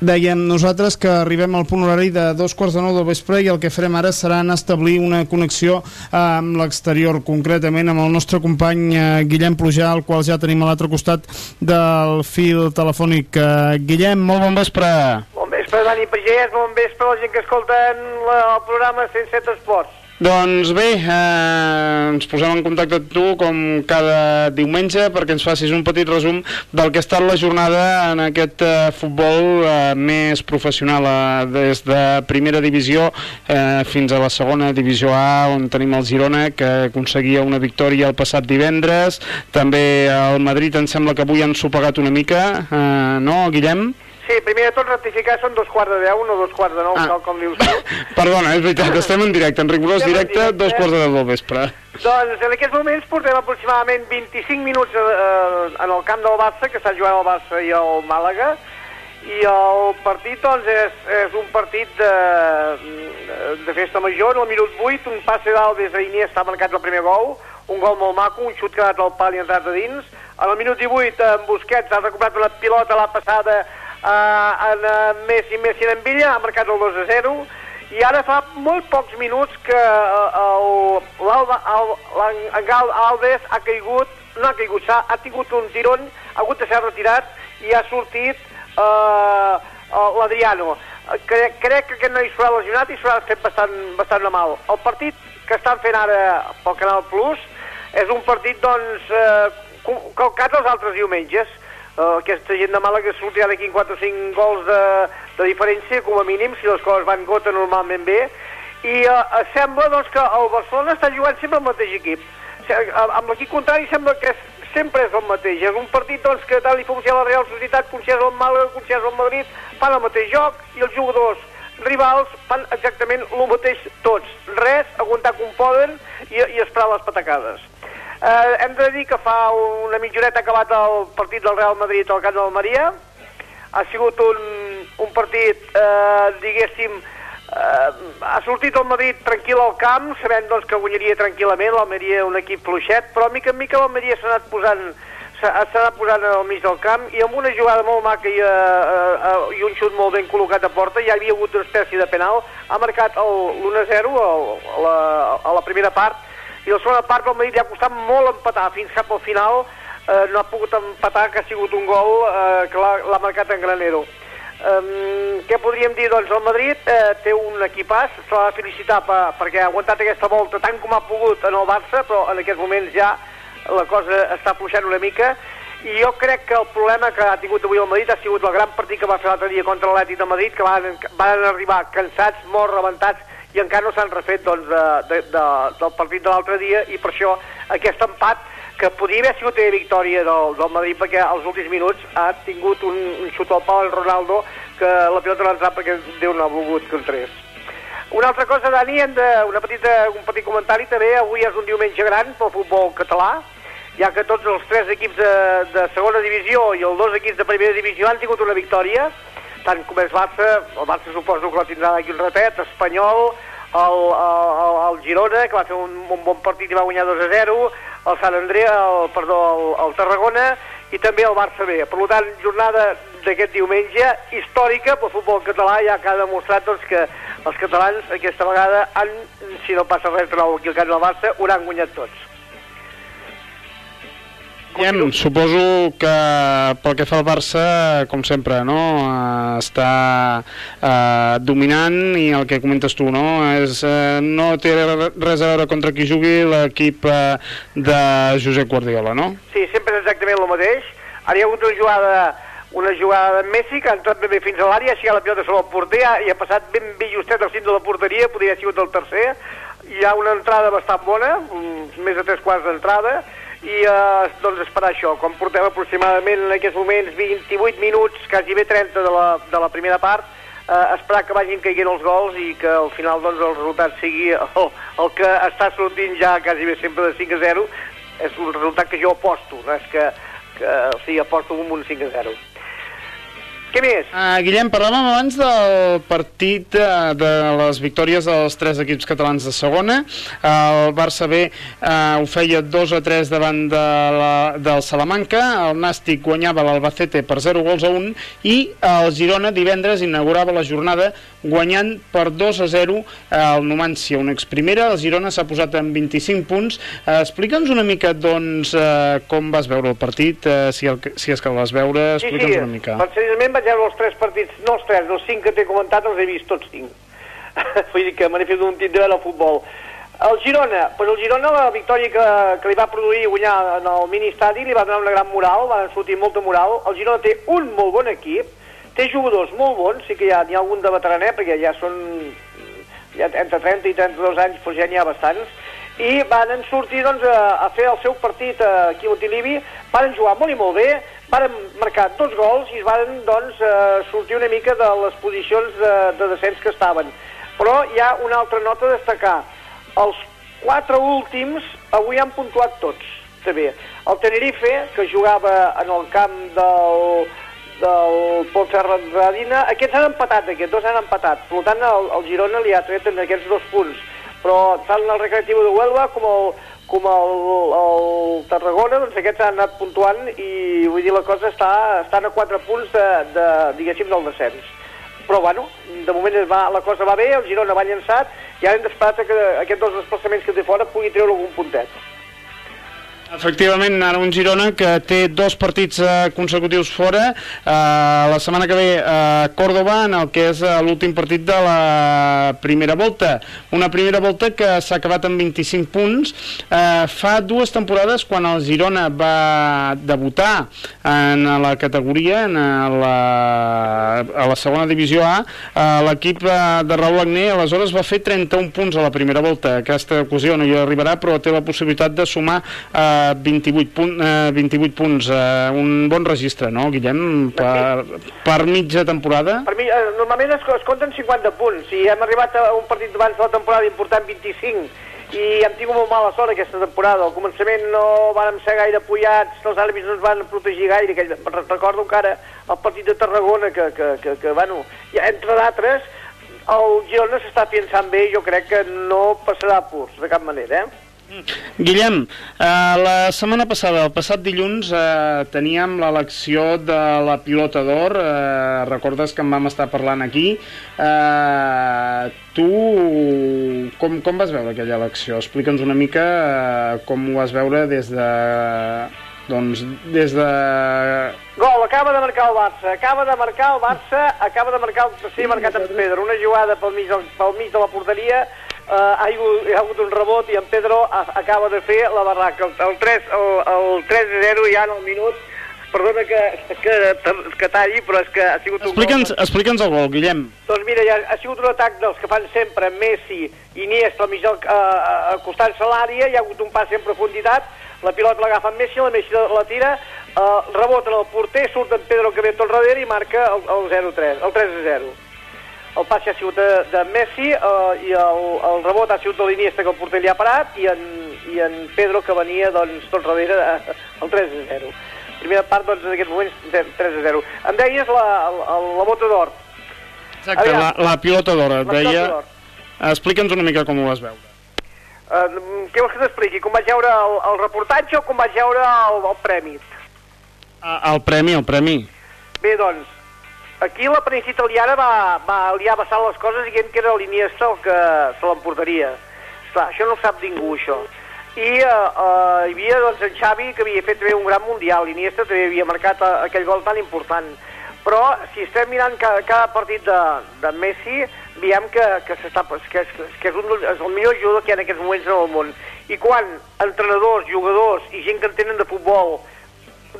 [SPEAKER 10] Dèiem nosaltres que arribem al punt horari de dos quarts de nou del vespre i el que farem ara serà establir una connexió amb l'exterior, concretament amb el nostre company eh, Guillem Plujà, el qual ja tenim a l'altre costat del fil telefònic. Eh, Guillem, molt bon vespre.
[SPEAKER 12] Bon vespre, Dani Pagès, bon vespre a la gent que escolten la, el programa 107 Esports.
[SPEAKER 10] Doncs bé, eh, ens posem en contacte amb tu com cada diumenge perquè ens facis un petit resum del que ha estat la jornada en aquest eh, futbol eh, més professional eh, des de primera divisió eh, fins a la segona divisió A on tenim el Girona que aconseguia una victòria el passat divendres també el Madrid em sembla que avui han sopegat una mica eh, no Guillem?
[SPEAKER 12] Sí, primer de tot rectificar, són dos quarts de deu, no dos quarts de nou,
[SPEAKER 10] Ah.
[SPEAKER 12] tal com dius tu.
[SPEAKER 10] Perdona, és veritat, estem en directe, en rigorós
[SPEAKER 12] Estem en
[SPEAKER 10] directe,
[SPEAKER 12] directe.
[SPEAKER 10] dos quarts de deu del vespre.
[SPEAKER 12] doncs en aquests moments portem aproximadament 25 minuts eh, en el camp del Barça, que està jugant el Barça i el Màlaga, i el partit doncs, és, és un partit de, de festa major, en el minut 8, un passe d'Alves a Iniesta ha marcat el primer gol, un gol molt maco, un xut que ha anat al pal i ha entrat a dins, en el minut 18 en Busquets ha recuperat una pilota a la passada eh, en eh, Messi, Messi en Villa, ha marcat el 2 a 0, i ara fa molt pocs minuts que eh, el- l'Alba- el- l'en- en Gal Alves ha caigut, no ha caigut, s'ha- ha tingut un tiron, ha hagut de ser retirat i ha sortit eh, eh, l'Adriano. Crec, crec que aquest noi s'haurà lesionat i s'haurà fet bastant, bastant de mal. El partit que estan fent ara pel Canal Plus és un partit, doncs, eh, calcat als altres diumenges. Uh, aquesta gent de Màlaga sortirà d'aquí amb 4 o 5 gols de, de diferència, com a mínim, si les coses van gota normalment bé. I uh, sembla doncs, que el Barcelona està jugant sempre el mateix equip. Amb l'equip contrari sembla que és, sempre és el mateix. És un partit doncs, que tal i com si és la Real Societat, és el Màlaga, és el Madrid, fan el mateix joc i els jugadors rivals fan exactament el mateix tots. Res, aguantar com poden i, i esperar les patacades. Eh, hem de dir que fa una mitjoreta acabat el partit del Real Madrid al camp del Maria. Ha sigut un, un partit, eh, diguéssim, eh, ha sortit el Madrid tranquil al camp, sabent doncs, que guanyaria tranquil·lament, l'Almeria un equip fluixet, però mica en mica l'Almeria s'ha anat posant s'ha anat posant al mig del camp i amb una jugada molt maca i, eh, eh, i un xut molt ben col·locat a porta, ja havia hagut una espècie de penal, ha marcat el- l'1-0 al- a a la primera part i la segona part el Madrid li ha costat molt empatar. Fins cap al final eh, no ha pogut empatar que ha sigut un gol eh, que l'ha marcat en Granero. Um, què podríem dir? Doncs el Madrid eh, té un equipàs, se l'ha de felicitar per, perquè ha aguantat aquesta volta tant com ha pogut en el Barça, però en aquests moments ja la cosa està fluixant una mica. I jo crec que el problema que ha tingut avui el Madrid ha sigut el gran partit que va fer l'altre dia contra l'Atlètic de Madrid, que van, van arribar cansats, molt rebentats, i encara no s'han refet doncs, de, de, de, del partit de l'altre dia, i per això aquest empat que podria haver sigut una victòria del, del Madrid perquè als últims minuts ha tingut un, un xut al pal Ronaldo que la pilota no ha entrat perquè Déu no ha volgut que entrés. Una altra cosa, Dani, hem de, una petita, un petit comentari també, avui és un diumenge gran pel futbol català, ja que tots els tres equips de, de segona divisió i els dos equips de primera divisió han tingut una victòria, tant com és Barça, el Barça suposo que la tindrà d'aquí un ratet, Espanyol, el, el, el Girona, que va fer un, un bon partit i va guanyar 2 a 0, el Sant Andrea, el, perdó, el, el Tarragona, i també el Barça B. Per tant, jornada d'aquest diumenge històrica pel futbol català, ja que ha demostrat doncs, que els catalans aquesta vegada han, si no passa res de nou aquí al camp del Barça, ho han guanyat tots.
[SPEAKER 10] Guillem, suposo que pel que fa al Barça, com sempre, no? està eh, dominant i el que comentes tu, no? És, eh, no té res a veure contra qui jugui l'equip eh, de Josep Guardiola, no?
[SPEAKER 12] Sí, sempre és exactament el mateix. Ara hi ha hagut una jugada, una jugada de Messi que ha entrat ben bé fins a l'àrea, aixecat la pilota sobre el porter i ha passat ben bé justet al cim de la porteria, podria haver sigut el tercer. Hi ha una entrada bastant bona, més de tres quarts d'entrada, i eh, doncs esperar això. Quan portem aproximadament en aquests moments 28 minuts, quasi bé 30 de la, de la primera part, eh, esperar que vagin caiguent els gols i que al final doncs, el resultat sigui el, el que està sortint ja quasi bé sempre de 5 a 0 és un resultat que jo aposto, no és que, que, o sigui, aposto un 5 a 0. Què més?
[SPEAKER 13] Uh, Guillem, parlàvem abans del partit uh, de les victòries dels tres equips catalans de segona. Uh, el Barça B uh, ho feia 2 a 3 davant de la, del Salamanca, el Nàstic guanyava l'Albacete per 0 gols a 1 i el Girona divendres inaugurava la jornada guanyant per 2 a 0 el Numancia, una exprimera. El Girona s'ha posat en 25 punts. Uh, Explica'ns una mica, doncs, uh, com vas veure el partit, uh, si, el, si és que el vas veure,
[SPEAKER 12] Sí,
[SPEAKER 13] explica'ns
[SPEAKER 12] sí,
[SPEAKER 13] una mica.
[SPEAKER 12] precisament vaig veure els tres partits, no els tres, els cinc que t'he comentat els he vist tots cinc. Vull dir que me n'he fet un tit de veure el futbol. El Girona, però el Girona la victòria que, que li va produir guanyar en el mini-estadi li va donar una gran moral, van sortir molta moral. El Girona té un molt bon equip, té jugadors molt bons, sí que hi ha, n'hi ha algun de veteraner, perquè ja són ja entre 30 i 32 anys, doncs ja n'hi ha bastants, i van sortir doncs, a, a fer el seu partit eh, aquí a Montilivi, van jugar molt i molt bé, van marcar dos gols i es van doncs, eh, sortir una mica de les posicions de, de descens que estaven. Però hi ha una altra nota a destacar. Els quatre últims avui han puntuat tots, també. El Tenerife, que jugava en el camp del, del Ponferradina, aquests han empatat, aquests dos han empatat. Per tant, el, el Girona li ha tret en aquests dos punts. Però tant el Recreativo de Huelva com el, com el, el Tarragona, doncs aquests han anat puntuant i vull dir la cosa està, estan a 4 punts de, de, diguéssim, del descens. Però bueno, de moment es va, la cosa va bé, el Girona va llançat i ara hem d'esperar que aquests dos desplaçaments que té fora pugui treure algun puntet.
[SPEAKER 13] Efectivament, ara un Girona que té dos partits eh, consecutius fora. Eh, la setmana que ve a Còrdoba, en el que és eh, l'últim partit de la primera volta. Una primera volta que s'ha acabat amb 25 punts. Eh, fa dues temporades, quan el Girona va debutar en la categoria, en la, a la segona divisió A, eh, l'equip eh, de Raúl Agné aleshores va fer 31 punts a la primera volta. Aquesta ocasió no hi arribarà, però té la possibilitat de sumar eh, 28, punt, eh, 28 punts, eh, un bon registre, no, Guillem, per, per mitja temporada?
[SPEAKER 12] Per mi, eh, normalment es, es compten 50 punts. Si hem arribat a un partit abans de la temporada important 25 i hem tingut molt mala sort aquesta temporada. Al començament no vàrem ser gaire apoyats, els àrbitres no ens van protegir gaire. Que, recordo encara el partit de Tarragona, que, que, que, que bueno, ja, entre d'altres, el Girona s'està pensant bé i jo crec que no passarà purs, de cap manera, eh?
[SPEAKER 13] Guillem, eh, la setmana passada, el passat dilluns, eh, teníem l'elecció de la pilota d'or. Eh, recordes que en vam estar parlant aquí. Eh, tu, com, com vas veure aquella elecció? Explica'ns una mica eh, com ho vas veure des de... Doncs des de...
[SPEAKER 12] Gol, acaba de marcar el Barça, acaba de marcar el Barça, acaba de marcar el tercer marcat en Pedro, una jugada pel mig, del, pel mig de la porteria, eh, ha, hagut, hi ha hagut un rebot i en Pedro a, acaba de fer la barraca, el, el 3 el, el 3-0 ja en el minut, perdona que, que, que talli, però és que ha sigut un
[SPEAKER 13] Explica'ns
[SPEAKER 12] gol...
[SPEAKER 13] explica'ns el gol, Guillem.
[SPEAKER 12] Doncs mira, ja ha sigut un atac dels que fan sempre Messi, Iniesta, al mig del, eh, acostant-se a l'àrea, hi ha hagut un pas en profunditat, la pilota l'agafa en Messi, la Messi la, la tira, eh, rebota en el porter, surt en Pedro que ve tot darrere i marca el, el 0-3, el 3-0. El pas ha sigut de, de Messi eh, i el, el rebot ha sigut de l'Iniesta que el porter li ha parat i en, i en Pedro que venia doncs, tot darrere eh, el 3-0. Primera part, doncs, en aquests moments, 3-0. Em deies la, la, la bota d'or.
[SPEAKER 13] Exacte,
[SPEAKER 12] Aviam.
[SPEAKER 13] la, la pilota d'or. et Deia... Explica'ns una mica com ho vas veure.
[SPEAKER 12] Uh, què vols que t'expliqui? Com vaig veure el, el reportatge o com vaig veure el, el premi?
[SPEAKER 13] Ah, El premi, el premi.
[SPEAKER 12] Bé, doncs, aquí la premsa italiana va, va liar bastant les coses dient que era l'Iniesta el que se l'emportaria. Esclar, això no sap ningú, això. I uh, uh, hi havia doncs, en Xavi, que havia fet també un gran mundial. L'Iniesta també havia marcat uh, aquell gol tan important. Però si estem mirant cada, cada partit de, de Messi, veiem que, que, que, és, que és, un, és el millor jugador que hi ha en aquests moments en el món. I quan entrenadors, jugadors i gent que entenen de futbol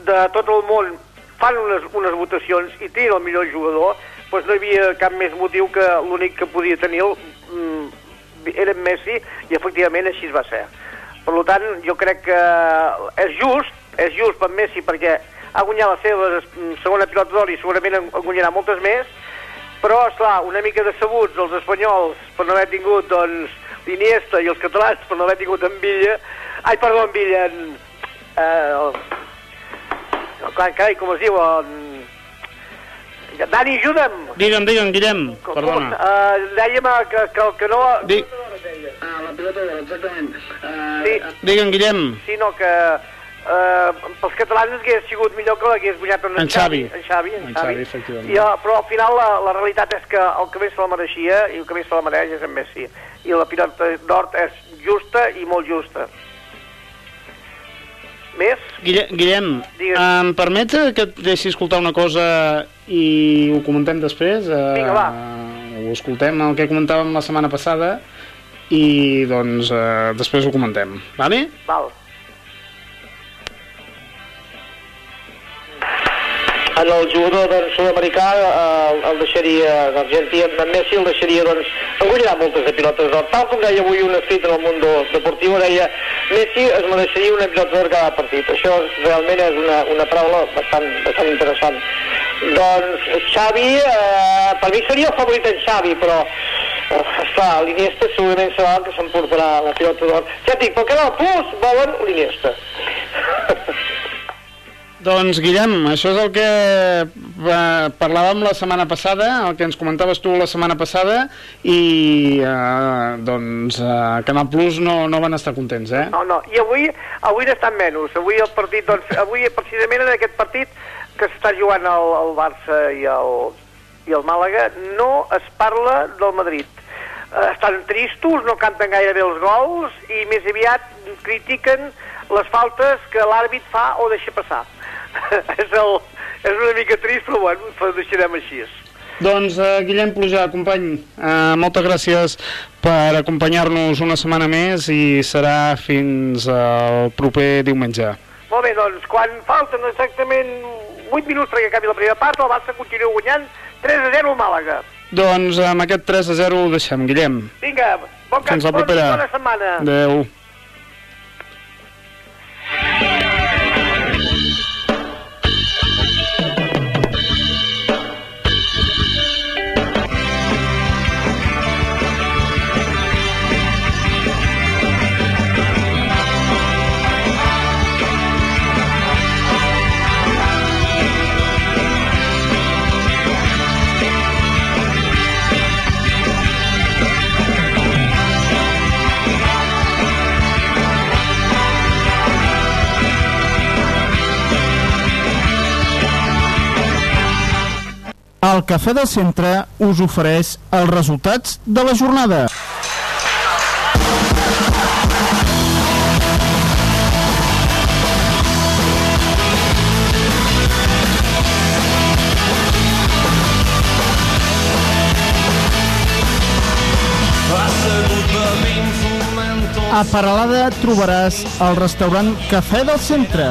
[SPEAKER 12] de tot el món fan unes, unes votacions i tira el millor jugador, doncs no hi havia cap més motiu que l'únic que podia tenir el, mm, era Messi i efectivament així es va ser. Per tant, jo crec que és just, és just per Messi perquè ha guanyat la seva mm, segona pilota d'or i segurament en en guanyarà moltes més, però, esclar, una mica decebuts els espanyols per no haver tingut, doncs, l'Iniesta i els catalans per no haver tingut en Villa... Ai, perdó, en Villa, en... Eh, Carai, com es diu? En... Dani, ajuda'm.
[SPEAKER 13] Digue'm, digue'm, Guillem,
[SPEAKER 12] Com-
[SPEAKER 13] perdona.
[SPEAKER 12] Com, uh, dèiem eh, que, que el que no...
[SPEAKER 13] Di-
[SPEAKER 12] Ah, la pilota d'or, exactament. Uh, sí,
[SPEAKER 13] Digue'm, Guillem.
[SPEAKER 12] sí, no, que uh, pels catalans hagués sigut millor que l'hagués guanyat en,
[SPEAKER 13] En Xavi.
[SPEAKER 12] En Xavi, en,
[SPEAKER 13] En
[SPEAKER 12] Xavi.
[SPEAKER 13] Xavi, efectivament.
[SPEAKER 12] I, uh, però al final la, la realitat és que el que més se la mereixia i el que més se la mereix és en Messi. I la pilota d'or és justa i molt justa. Més?
[SPEAKER 13] Guille- Guillem,
[SPEAKER 12] Digues.
[SPEAKER 13] em permet que et deixi escoltar una cosa i ho comentem després? Eh,
[SPEAKER 12] Vinga, va.
[SPEAKER 13] Ho escoltem, el que comentàvem la setmana passada, i doncs eh, després ho comentem, vale?
[SPEAKER 12] Val.
[SPEAKER 14] En el jugador doncs, sud-americà eh, el deixaria, l'argentí en Messi el deixaria, doncs, en guanyarà moltes de pilotes d'or. Tal com deia avui un escrit en el Mundo Deportivo, deia Messi es mereixeria una pilota d'or cada partit. Això realment és una, una paraula bastant, bastant interessant. Doncs Xavi, eh, per mi seria el favorit en Xavi, però eh, esclar, l'Iniesta segurament serà el que s'emportarà la pilota d'or. Ja et dic, pel Canal Plus volen l'Iniesta.
[SPEAKER 13] Doncs, Guillem, això és el que eh, parlàvem la setmana passada, el que ens comentaves tu la setmana passada, i eh, doncs a Canal Plus no, no van estar contents, eh?
[SPEAKER 12] No, no, i avui, avui n'estan menys. Avui el partit, doncs, avui precisament en aquest partit que s'està jugant el, el Barça i el, i el Màlaga, no es parla del Madrid. Eh, estan tristos, no canten gaire bé els gols i més aviat critiquen les faltes que l'àrbit fa o deixa passar. és, el, és una mica trist, però bueno, ho deixarem així.
[SPEAKER 13] Doncs, eh, Guillem Plujà, company, eh, moltes gràcies per acompanyar-nos una setmana més i serà fins al proper diumenge.
[SPEAKER 12] Molt bé, doncs, quan falten exactament 8 minuts perquè acabi la primera part, el Barça continua guanyant 3 a 0 al Màlaga.
[SPEAKER 13] Doncs amb aquest 3 a 0 ho deixem, Guillem.
[SPEAKER 12] Vinga, bon cap,
[SPEAKER 13] Fins la propera.
[SPEAKER 12] bona setmana.
[SPEAKER 13] Adéu.
[SPEAKER 8] Cafè del Centre us ofereix els resultats de la jornada. A Paralada trobaràs el restaurant Cafè del Centre.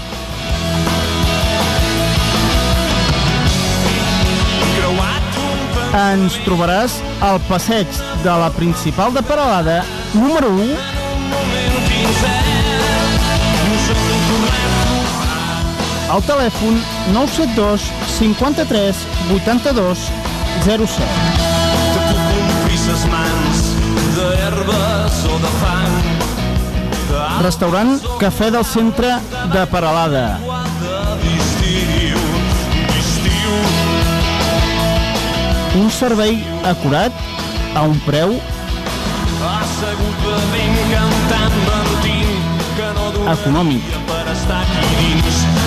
[SPEAKER 8] Ens trobaràs al passeig de la principal de Peralada, número 1, al telèfon 972 53 82 07.
[SPEAKER 9] Te puc omplir ses mans d'herbes o de fang.
[SPEAKER 8] Restaurant Cafè del Centre de Peralada. Un servei acurat a un preu econòmic.
[SPEAKER 9] per estar aquí dins.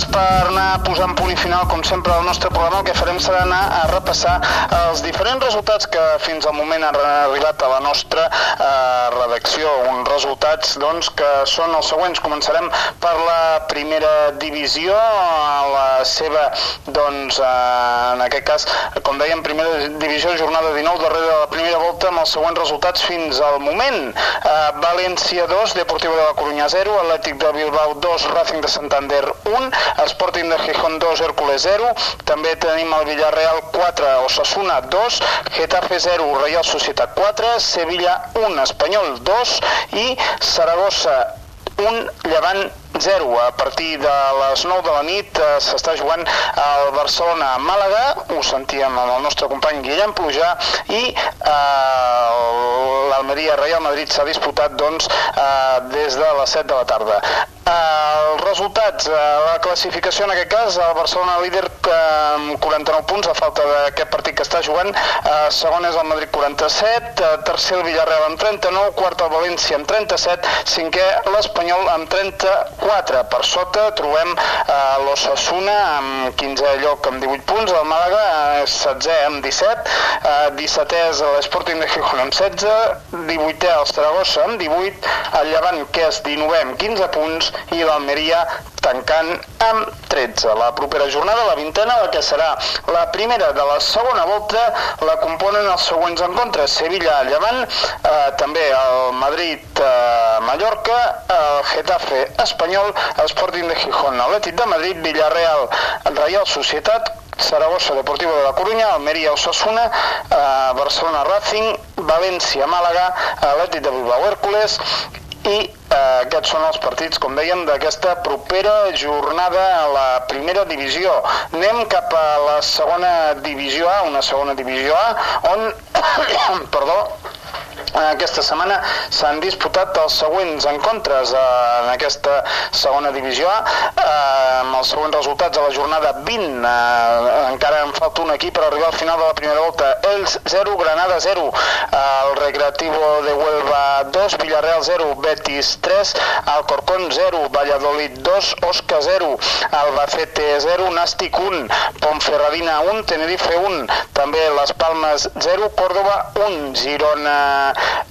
[SPEAKER 4] Nosaltres per anar posant punt i final, com sempre, al nostre programa, el que farem serà anar a repassar els diferents resultats que fins al moment han arribat a la nostra eh, redacció. Uns resultats doncs, que són els següents. Començarem per la primera divisió, la seva, doncs, eh, en aquest cas, com dèiem, primera divisió, jornada 19, darrere de la primera volta, amb els següents resultats fins al moment. Eh, València 2, Deportivo de la Coruña 0, Atlètic de Bilbao 2, Racing de Santander 1, Sporting de Gijón 2, Hércules 0, també tenim el Villarreal 4, Osasuna 2, Getafe 0, Real Societat 4, Sevilla 1, Espanyol 2 i Saragossa 1, Llevant 0. A partir de les 9 de la nit eh, s'està jugant el Barcelona a Màlaga, ho sentíem amb el nostre company Guillem Plujà, i eh, l'Almeria Real Madrid s'ha disputat doncs, eh, des de les 7 de la tarda. Eh, els resultats, eh, la classificació en aquest cas, el Barcelona líder eh, amb 49 punts a falta d'aquest partit que està jugant, segon és el Madrid 47, eh, tercer el Villarreal amb 39, quart el València amb 37, cinquè l'Espanyol amb 34. Per sota trobem eh, l'Ossassuna amb 15 lloc amb 18 punts, el Màlaga és 16 amb 17, eh, 17è és l'Sporting de Gijón amb 16, 18è el Saragossa amb 18, el Llevant que és 19è amb 15 punts i l'Almeria tancant amb 13. La propera jornada, la vintena, la que serà la primera de la segona volta, la componen els següents encontres. Sevilla, Llevant, eh, també el Madrid, eh, el Getafe, Espanyol, Sporting de Gijón, Atlètic de Madrid, Villarreal, Real Societat, Saragossa Deportivo de la Coruña, Almeria Osasuna, eh, Barcelona Racing, València Màlaga, Atlètic de Bilbao Hércules i aquests són els partits, com dèiem, d'aquesta propera jornada a la primera divisió. Anem cap a la segona divisió A, una segona divisió A, on, perdó, aquesta setmana s'han disputat els següents encontres eh, en aquesta segona divisió A eh, amb els següents resultats a la jornada 20 eh, encara en falta un equip per arribar al final de la primera volta. Ells 0, Granada 0 el Recreativo de Huelva 2 Villarreal 0, Betis 3 Alcorcón 0, Valladolid 2 Osca 0, Albacete 0 Nàstic 1, Ponferradina 1 Tenerife 1, també Les Palmes 0, Córdoba 1 Girona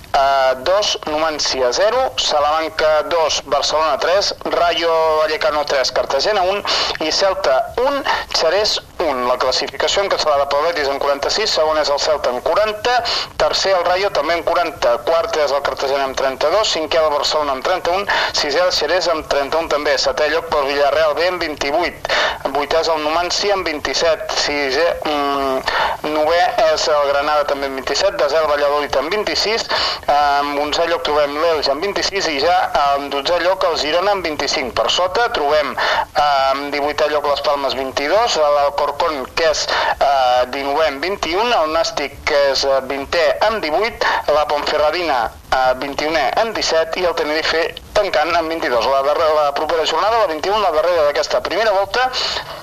[SPEAKER 4] Uh, 2, Numancia 0, Salamanca 2, Barcelona 3, Rayo Vallecano 3, Cartagena 1 i Celta 1, Xerès 1. La classificació encapçalada pel Betis amb 46, segon és el Celta amb 40, tercer el Rayo també amb 40, quart és el Cartagena amb 32, cinquè el Barcelona amb 31, sisè el Xerès amb 31 també, setè lloc pel Villarreal B amb 28, vuitè és el Numancia amb 27, sisè, mm, novè és el Granada també amb 27, desè el Valladolid amb 26, en 11è lloc trobem l'Elx amb 26 i ja en 12è lloc el Girona amb 25. Per sota trobem en 18è lloc les Palmes 22, l'Alcorcón que és eh, 19è amb 21, el Nàstic que és 20è amb 18, la Ponferradina eh, 21è amb 17 i el Tenerife tancant amb 22. La, darrera, la propera jornada, la 21, la darrera d'aquesta primera volta,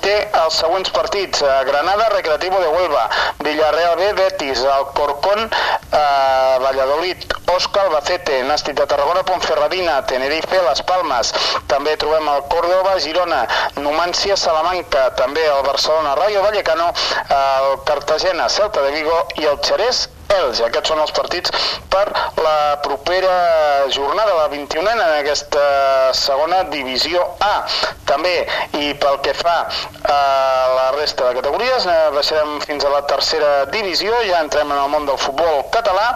[SPEAKER 4] té els següents partits. Eh, Granada, Recreativo de Huelva, Villarreal B, Betis, Alcorcón, eh, Valladolid, Osca, Albacete, Nàstic de Tarragona, Ponferradina, Tenerife, Les Palmes. També trobem el Córdoba, Girona, Numància, Salamanca, també el Barcelona, Rayo Vallecano, el Cartagena, Celta de Vigo i el Xerès Elx. Aquests són els partits per la propera jornada, la 21 en aquesta segona divisió A. També, i pel que fa a la resta de categories, eh, baixarem fins a la tercera divisió, ja entrem en el món del futbol català,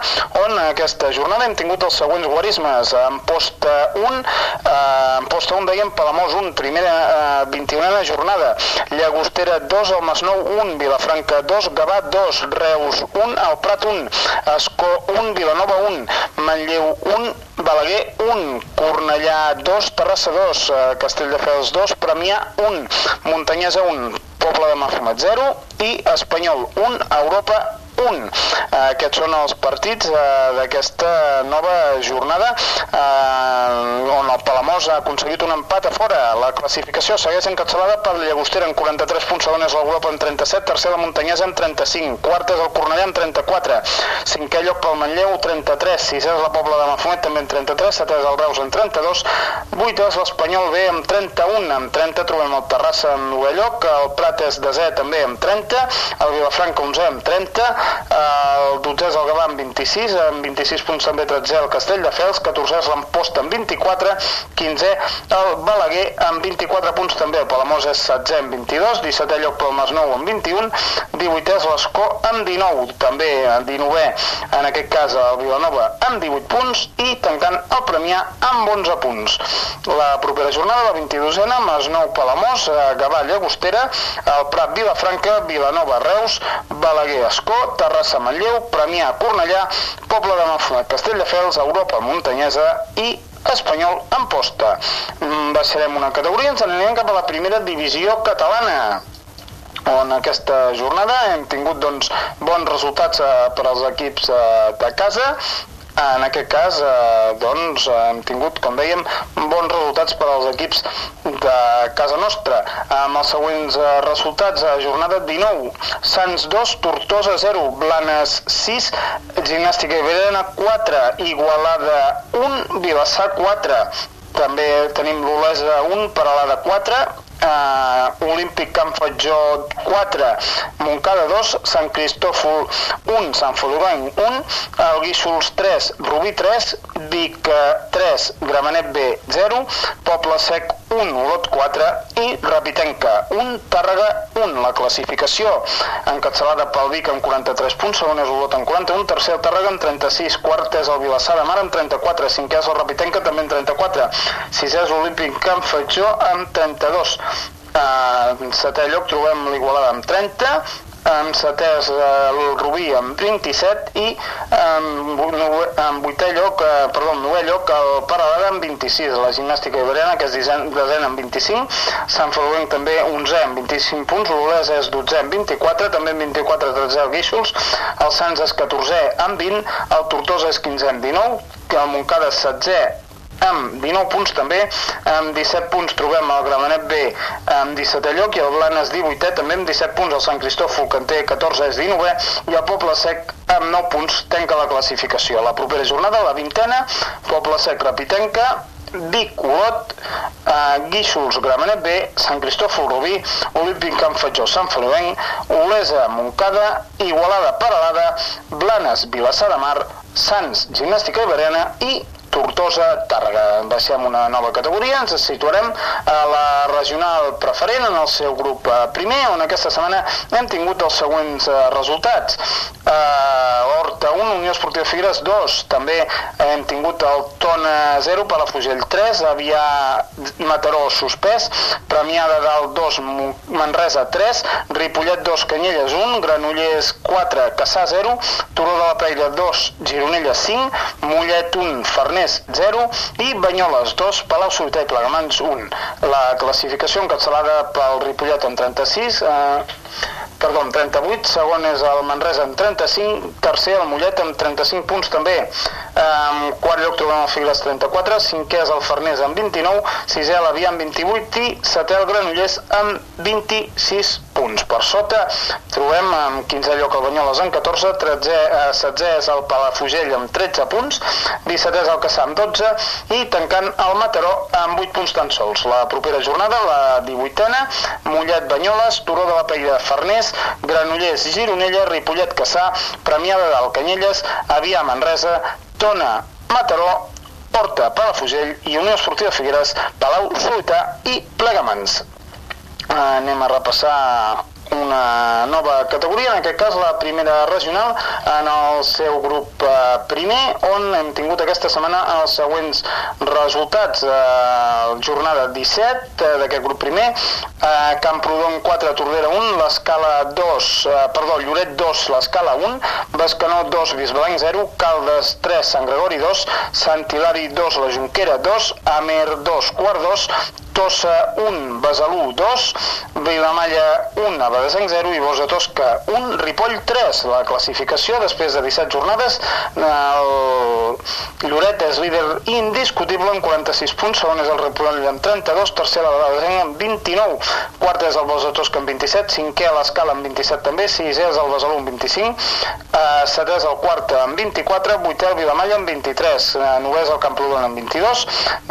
[SPEAKER 4] on aquesta jornada hem tingut els següents guarismes. En posta 1, eh, en posta 1 dèiem Palamós 1, primera eh, 21a jornada, Llagostera 2, el Masnou 1, Vilafranca 2, Gavà 2, Reus 1, el Prat 1, Escó 1, Vilanova 1, Manlleu 1, Balaguer 1, Cornellà 2, Terrassa 2, eh, Castelldefels 2, Premià 1, Muntanyesa 1, Poble de Mafumet 0 i Espanyol 1, Europa 1. Eh, aquests són els partits eh, d'aquesta nova jornada eh, on el Palamós ha aconseguit un empat a fora. La classificació segueix encapçalada per Llagostera amb 43 punts, segon és l'Europa amb 37, tercer la Muntanyesa amb 35, quart és el Cornellà amb 34, cinquè lloc pel Manlleu 33, sisè és la Pobla de Mafumet també amb 33, setè és el Reus amb 32, vuitè és l'Espanyol B amb 31, amb 30 trobem el Terrassa amb 9 lloc, el Prat és desè també amb 30, el Vilafranca 11 amb 30, el 12 és el Gavà amb 26, amb 26 punts també 13 el Castell de Fels, 14 és l'Amposta amb 24, 15 el Balaguer amb 24 punts també, el Palamós és 16 amb 22, 17è lloc pel Masnou amb 21, 18è és l'Escó amb 19, també 19è en aquest cas el Vilanova amb 18 punts i tancant el Premià amb 11 punts. La propera jornada, la 22a, Masnou Palamós, eh, Gavà Llagostera, el Prat Vilafranca, Vilanova Reus, Balaguer Escó, Terrassa Manlleu, Premià Cornellà, Poble de Mafumet, Castelldefels, Europa Muntanyesa i Espanyol Amposta. Mm, Baixarem una categoria i ens anirem cap a la primera divisió catalana on aquesta jornada hem tingut doncs, bons resultats eh, per als equips eh, de casa en aquest cas, eh, doncs, hem tingut, com dèiem, bons resultats per als equips de casa nostra. Amb els següents eh, resultats, a jornada 19, Sants 2, Tortosa 0, Blanes 6, Gimnàstica Iberena 4, Igualada 1, Vilassar 4. També tenim l'Olesa 1, Paralada 4, uh, Olímpic Camp Fatjó 4, Montcada 2, Sant Cristòfol 1, Sant Feliuenc 1, el Guíxols 3, Rubí 3, Vic eh, 3, Gramenet B 0, Poble Sec 1, Olot 4 i Rapitenca 1, Tàrrega 1. La classificació encapçalada pel Vic amb 43 punts, segon és Olot amb 41, tercer el Tàrrega amb 36, quart és el Vilassar de Mar amb 34, cinquè és el Rapitenca també amb 34, sisè és l'Olímpic Camp Fatjó amb 32, Uh, en setè lloc trobem l'Igualada amb 30, en setè és uh, el Rubí amb 27 i en, nou- en vuitè lloc, uh, perdó, en novè lloc el Paralada amb 26, la gimnàstica iberena que és desena amb 25, Sant Feliuenc també 11 amb 25 punts, l'Olesa és 12 amb 24, també amb 24 13 el Guíxols, el Sants és 14 amb 20, el Tortosa és 15 amb 19, que el Montcada és 16 amb 19 punts també, amb 17 punts trobem el Gramenet B. Amb 17 lloc i el Blanes 18è també amb 17 punts, el Sant Cristòfol que en té 14 és 19è i el Poble Sec amb 9 punts tanca la classificació. La propera jornada, la vintena, Poble Sec Rapitenca, Vic, Olot, eh, Guíxols, Gramenet B, Sant Cristòfol Rubí, Olímpic Camp Fatjó, Sant Feliuenc, Olesa, Montcada, Igualada, Paralada, Blanes, Vilassar de Mar, Sants, Gimnàstica Iberena i Tortosa, Tàrrega. Baixem una nova categoria, ens situarem a la regional preferent en el seu grup eh, primer, on aquesta setmana hem tingut els següents eh, resultats. Uh, Horta 1, Unió Esportiva Figueres 2, també hem tingut el Tona 0, Palafrugell 3, Avià Mataró suspès, Premià de Dalt 2, Mo- Manresa 3, Ripollet 2, Canyelles 1, Granollers 4, Caçà 0, Turó de la Peira 2, Gironella 5, Mollet 1, Farners 0 i Banyoles 2, Palau Solità i Plegamans 1. La classificació encapçalada pel Ripollet amb 36, eh, perdó, amb 38, segon és el Manresa amb 35, tercer el Mollet amb 35 punts també. En quart lloc trobem el Figueres 34, cinquè és el Farners amb 29, sisè l'Avià amb 28 i setè el Granollers amb 26 punts. Per sota trobem en 15è lloc el Banyoles amb 14, 13è, eh, 16è és el Palafugell amb 13 punts, 17è és el Caçà amb 12 i tancant el Mataró amb 8 punts tan sols. La propera jornada, la 18a, Mollet Banyoles, Turó de la Peira Farners, Granollers Gironella, Ripollet Caçà, Premià de Dalt Canyelles, Avià Manresa, Tona Mataró, Horta Palafugell i Unió Esportiva Figueres, Palau Solità i Plegamans. Eh, anem a repassar una nova categoria, en aquest cas la primera regional, en el seu grup eh, primer, on hem tingut aquesta setmana els següents resultats. Eh, jornada 17 eh, d'aquest grup primer, eh, Camprodon 4, Tordera 1, l'escala 2, eh, perdó, Lloret 2, l'escala 1, Bescanó 2, Bisblanc 0, Caldes 3, Sant Gregori 2, Sant Hilari 2, la Junquera 2, Amer 2, Quart 2, Tossa 1, Besalú 2, Vilamalla 1, Abadesenc 0 i de Tosca 1, Ripoll 3. La classificació, després de 17 jornades, el Lloret és líder indiscutible amb 46 punts, segon és el Ripoll amb 32, tercer la Badesenc amb 29, quart és el de Tosca amb 27, cinquè a l'escala amb 27 també, sisè és el Besalú amb 25, eh, setè és el quart amb 24, vuitè el Vilamalla amb 23, eh, novè és el Camprodon amb 22,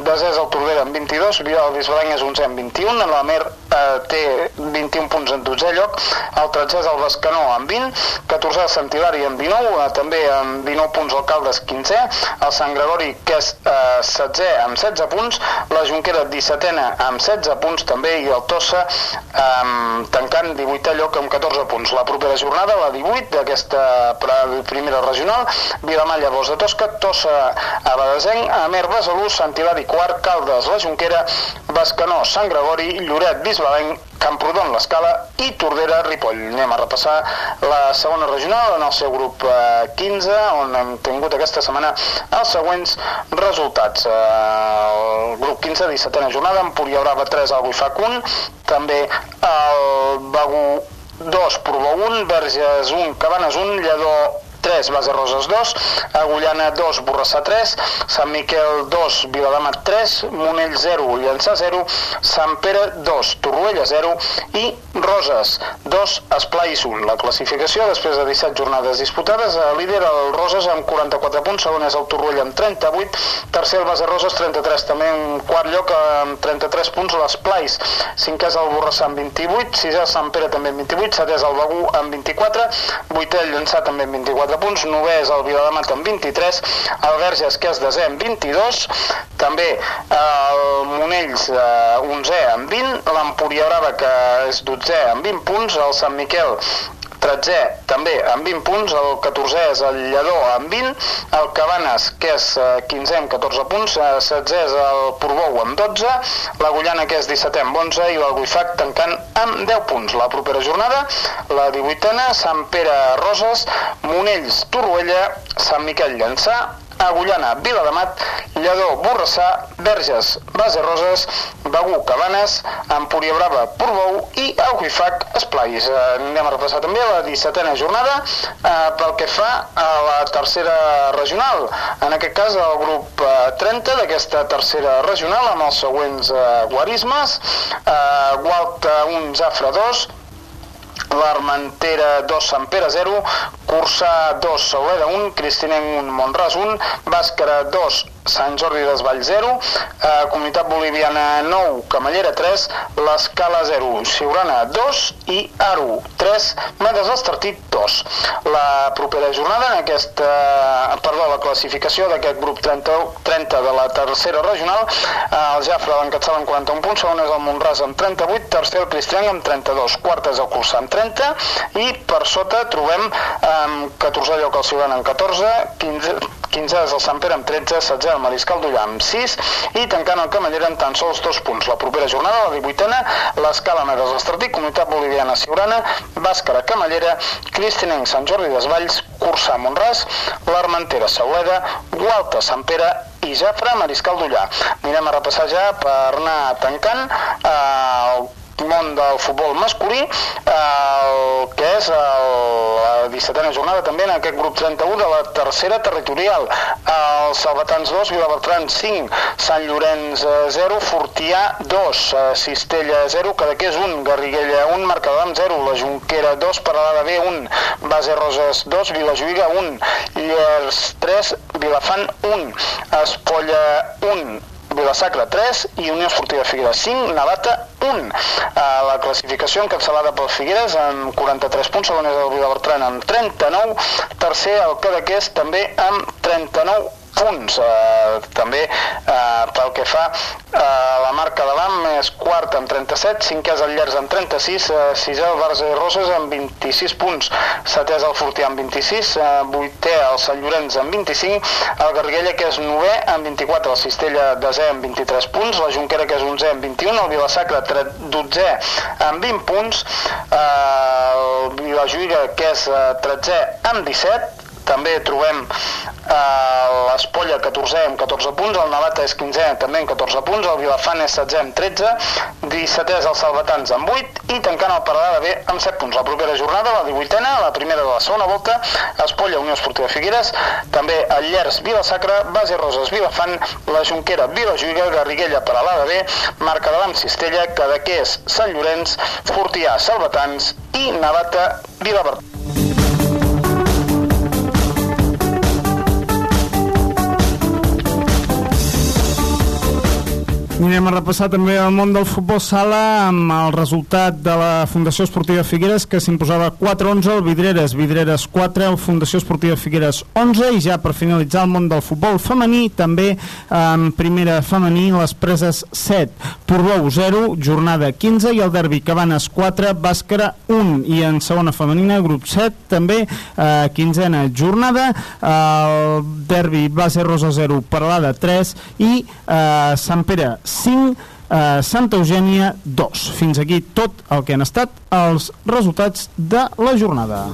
[SPEAKER 4] desè és el Tordera amb 22, el Bisblanc és 11 amb 21, la Mer eh, té 21 punts en 12è lloc, el 13è és el Bescanó amb 20, 14è el Sant Hilari amb 19, eh, també amb 19 punts el Caldes 15è, el Sant Gregori que és eh, 16è amb 16 punts, la Junquera 17a amb 16 punts també i el Tossa eh, tancant 18è lloc amb 14 punts. La propera jornada, la 18 d'aquesta primera regional, Vilamalla, Bos de Tosca, Tossa, Abadesenc, Amer, Besalú, Sant Hilari, Quart, Caldes, la Junquera, Bescanó, Sant Gregori, Lloret, Bisbalenc, Camprodon, l'Escala i Tordera, Ripoll. Anem a repassar la segona regional en el seu grup eh, 15, on hem tingut aquesta setmana els següents resultats. Eh, el grup 15, 17a jornada, Empúria Brava 3, Albuifac 1, també el Begú 2, Portbou 1, Verges 1, Cabanes 1, Lledó 3, Base Roses 2, Agullana 2, Borrassà 3, Sant Miquel 2, Viladamat 3, Monell 0, Llançà 0, Sant Pere 2, Torroella 0 i Roses 2, Esplais 1. La classificació, després de 17 jornades disputades, eh, líder el Roses amb 44 punts, segon és el Torroella amb 38, tercer el Base Roses 33, també en quart lloc amb 33 punts l'Esplais, cinquè és el Borrassà amb 28, sisè Sant Pere també amb 28, setè és el Begú amb 24, vuitè el Llançà també amb 24, 4 punts, novè és el Viladamat amb 23, el Verges que és desè amb 22, també el Monells eh, 11è amb 20, l'Empúria Brava que és 12è amb 20 punts, el Sant Miquel 13è també amb 20 punts, el 14è és el Lledó amb 20, el Cabanes que és 15è amb 14 punts, 16è és el Portbou amb 12, l'Agullana que és 17è amb 11 i l'Alguifac tancant amb 10 punts. La propera jornada, la 18a, Sant Pere Roses, Monells Torroella, Sant Miquel Llançà, Agullana, Viladamat, Lledó, Borrassà, Verges, Base Roses, Begú, Cabanes, Empúria Brava, Portbou i Auquifac, Esplais. Eh, anem a repassar també la 17a jornada eh, pel que fa a la tercera regional. En aquest cas, el grup eh, 30 d'aquesta tercera regional amb els següents eh, guarismes. Eh, Gualta 1, Zafra 2, l'Armentera 2, Sant Pere 0, Cursà 2, Sauleda 1, Cristinenc 1, Montràs 1, Bàscara 2, Sant Jordi d'Esvall 0, eh, Comunitat Boliviana 9, Camallera 3, l'Escala 0, Siurana 2 i Aru 3, Medes Estartit 2. La propera jornada en aquesta, perdó, la classificació d'aquest grup 30, 30 de la tercera regional, eh, el Jafra l'encatzal amb 41 punts, segon és el Montràs amb 38, tercer el Cristian amb 32, quart és el Cursà amb 30 i per sota trobem amb 14 lloc el Siurana amb 14, 15, 15 és el Sant Pere amb 13, 16 el Mariscal d'Ullà amb 6 i tancant el Camallera amb tan sols dos punts. La propera jornada, la 18a, l'Escala Medes Estratí, Comunitat Boliviana Siurana, Bàscara Camallera, Cristinenc Sant Jordi desvalls, Cursà Montràs, l'Armentera Sauleda, Gualta Sant Pere i Jafra Mariscal d'Ullà. Anirem a repassar ja per anar tancant eh, el món del futbol masculí, eh, el que és el, la 17a jornada també en aquest grup 31 de la tercera territorial. Els Salvatans 2, Vilabertran 5, Sant Llorenç 0, Fortià 2, eh, Cistella 0, Cadaqués 1, Garriguella 1, Mercadam 0, La Junquera 2, Paralada B 1, Base Roses 2, Vilajuïga 1, Llers 3, Vilafant 1, Espolla 1, Vilasacra 3 i Unió Esportiva Figueres 5, Navata 1. Uh, la classificació encapçalada pel Figueres amb 43 punts, segon és el Vilabertran amb 39, tercer el Cadaqués també amb 39 punts. Eh, també eh, pel que fa a la marca de l'AM és quart amb 37, cinquè és el Llers amb 36, eh, sisè el Barça i Roses amb 26 punts, setè és el Fortià amb 26, eh, vuitè el Sant Llorenç amb 25, el Garriguella que és novè amb 24, el Cistella desè amb 23 punts, la Junquera que és 11è amb 21, el Vilasacra 12è amb 20 punts, eh, el Vilajuïga que és eh, 13è amb 17, també trobem eh, l'Espolla 14è amb 14 punts, el Navata és 15è també amb 14 punts, el Vilafant és 16è amb 13, 17è és el Salvatans amb 8 i tancant el Paradada B amb 7 punts. La propera jornada, la 18a, la primera de la segona volta, Espolla, Unió Esportiva Figueres, també el Llers, Vilasacra, Base Roses, Vilafant, la Junquera, Vilajuiga, Garriguella, Paralada B, Marca de l'Am, Cistella, Cadaqués, Sant Llorenç, Fortià, Salvatans i Navata, Vilavert.
[SPEAKER 10] I anem a repassar també el món del futbol sala amb el resultat de la Fundació Esportiva Figueres que s'imposava 4-11 al Vidreres, Vidreres 4, el Fundació Esportiva Figueres 11 i ja per finalitzar el món del futbol femení també en primera femení les preses 7, Portbou 0, jornada 15 i el derbi Cabanes 4, Bàscara 1 i en segona femenina grup 7 també eh, quinzena jornada. El derbi Base Rosa 0, Paralada 3 i eh, Sant Pere 5, eh, Santa Eugènia 2. Fins aquí tot el que han estat els resultats de la jornada.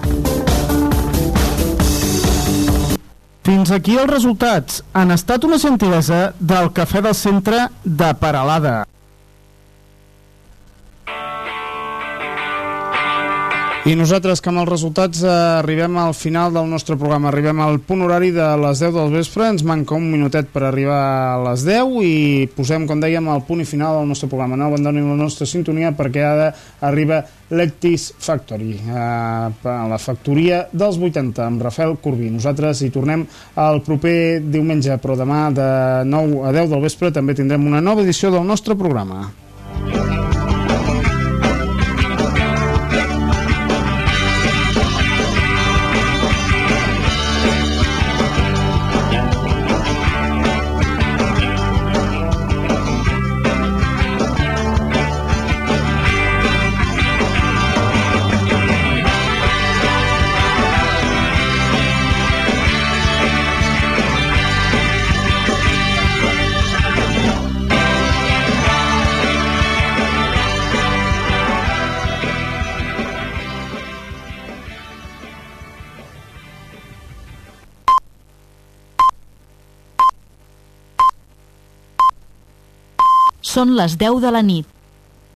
[SPEAKER 10] Fins aquí els resultats. Han estat una gentilesa del Cafè del Centre de Paralada. I nosaltres, que amb els resultats eh, arribem al final del nostre programa, arribem al punt horari de les 10 del vespre, ens manca un minutet per arribar a les 10 i posem, com dèiem, el punt i final del nostre programa. No abandonin la nostra sintonia perquè ara arriba l'Ectis Factory, eh, la factoria dels 80, amb Rafael Corbí. Nosaltres hi tornem el proper diumenge, però demà de 9 a 10 del vespre també tindrem una nova edició del nostre programa.
[SPEAKER 15] Són les 10 de la nit.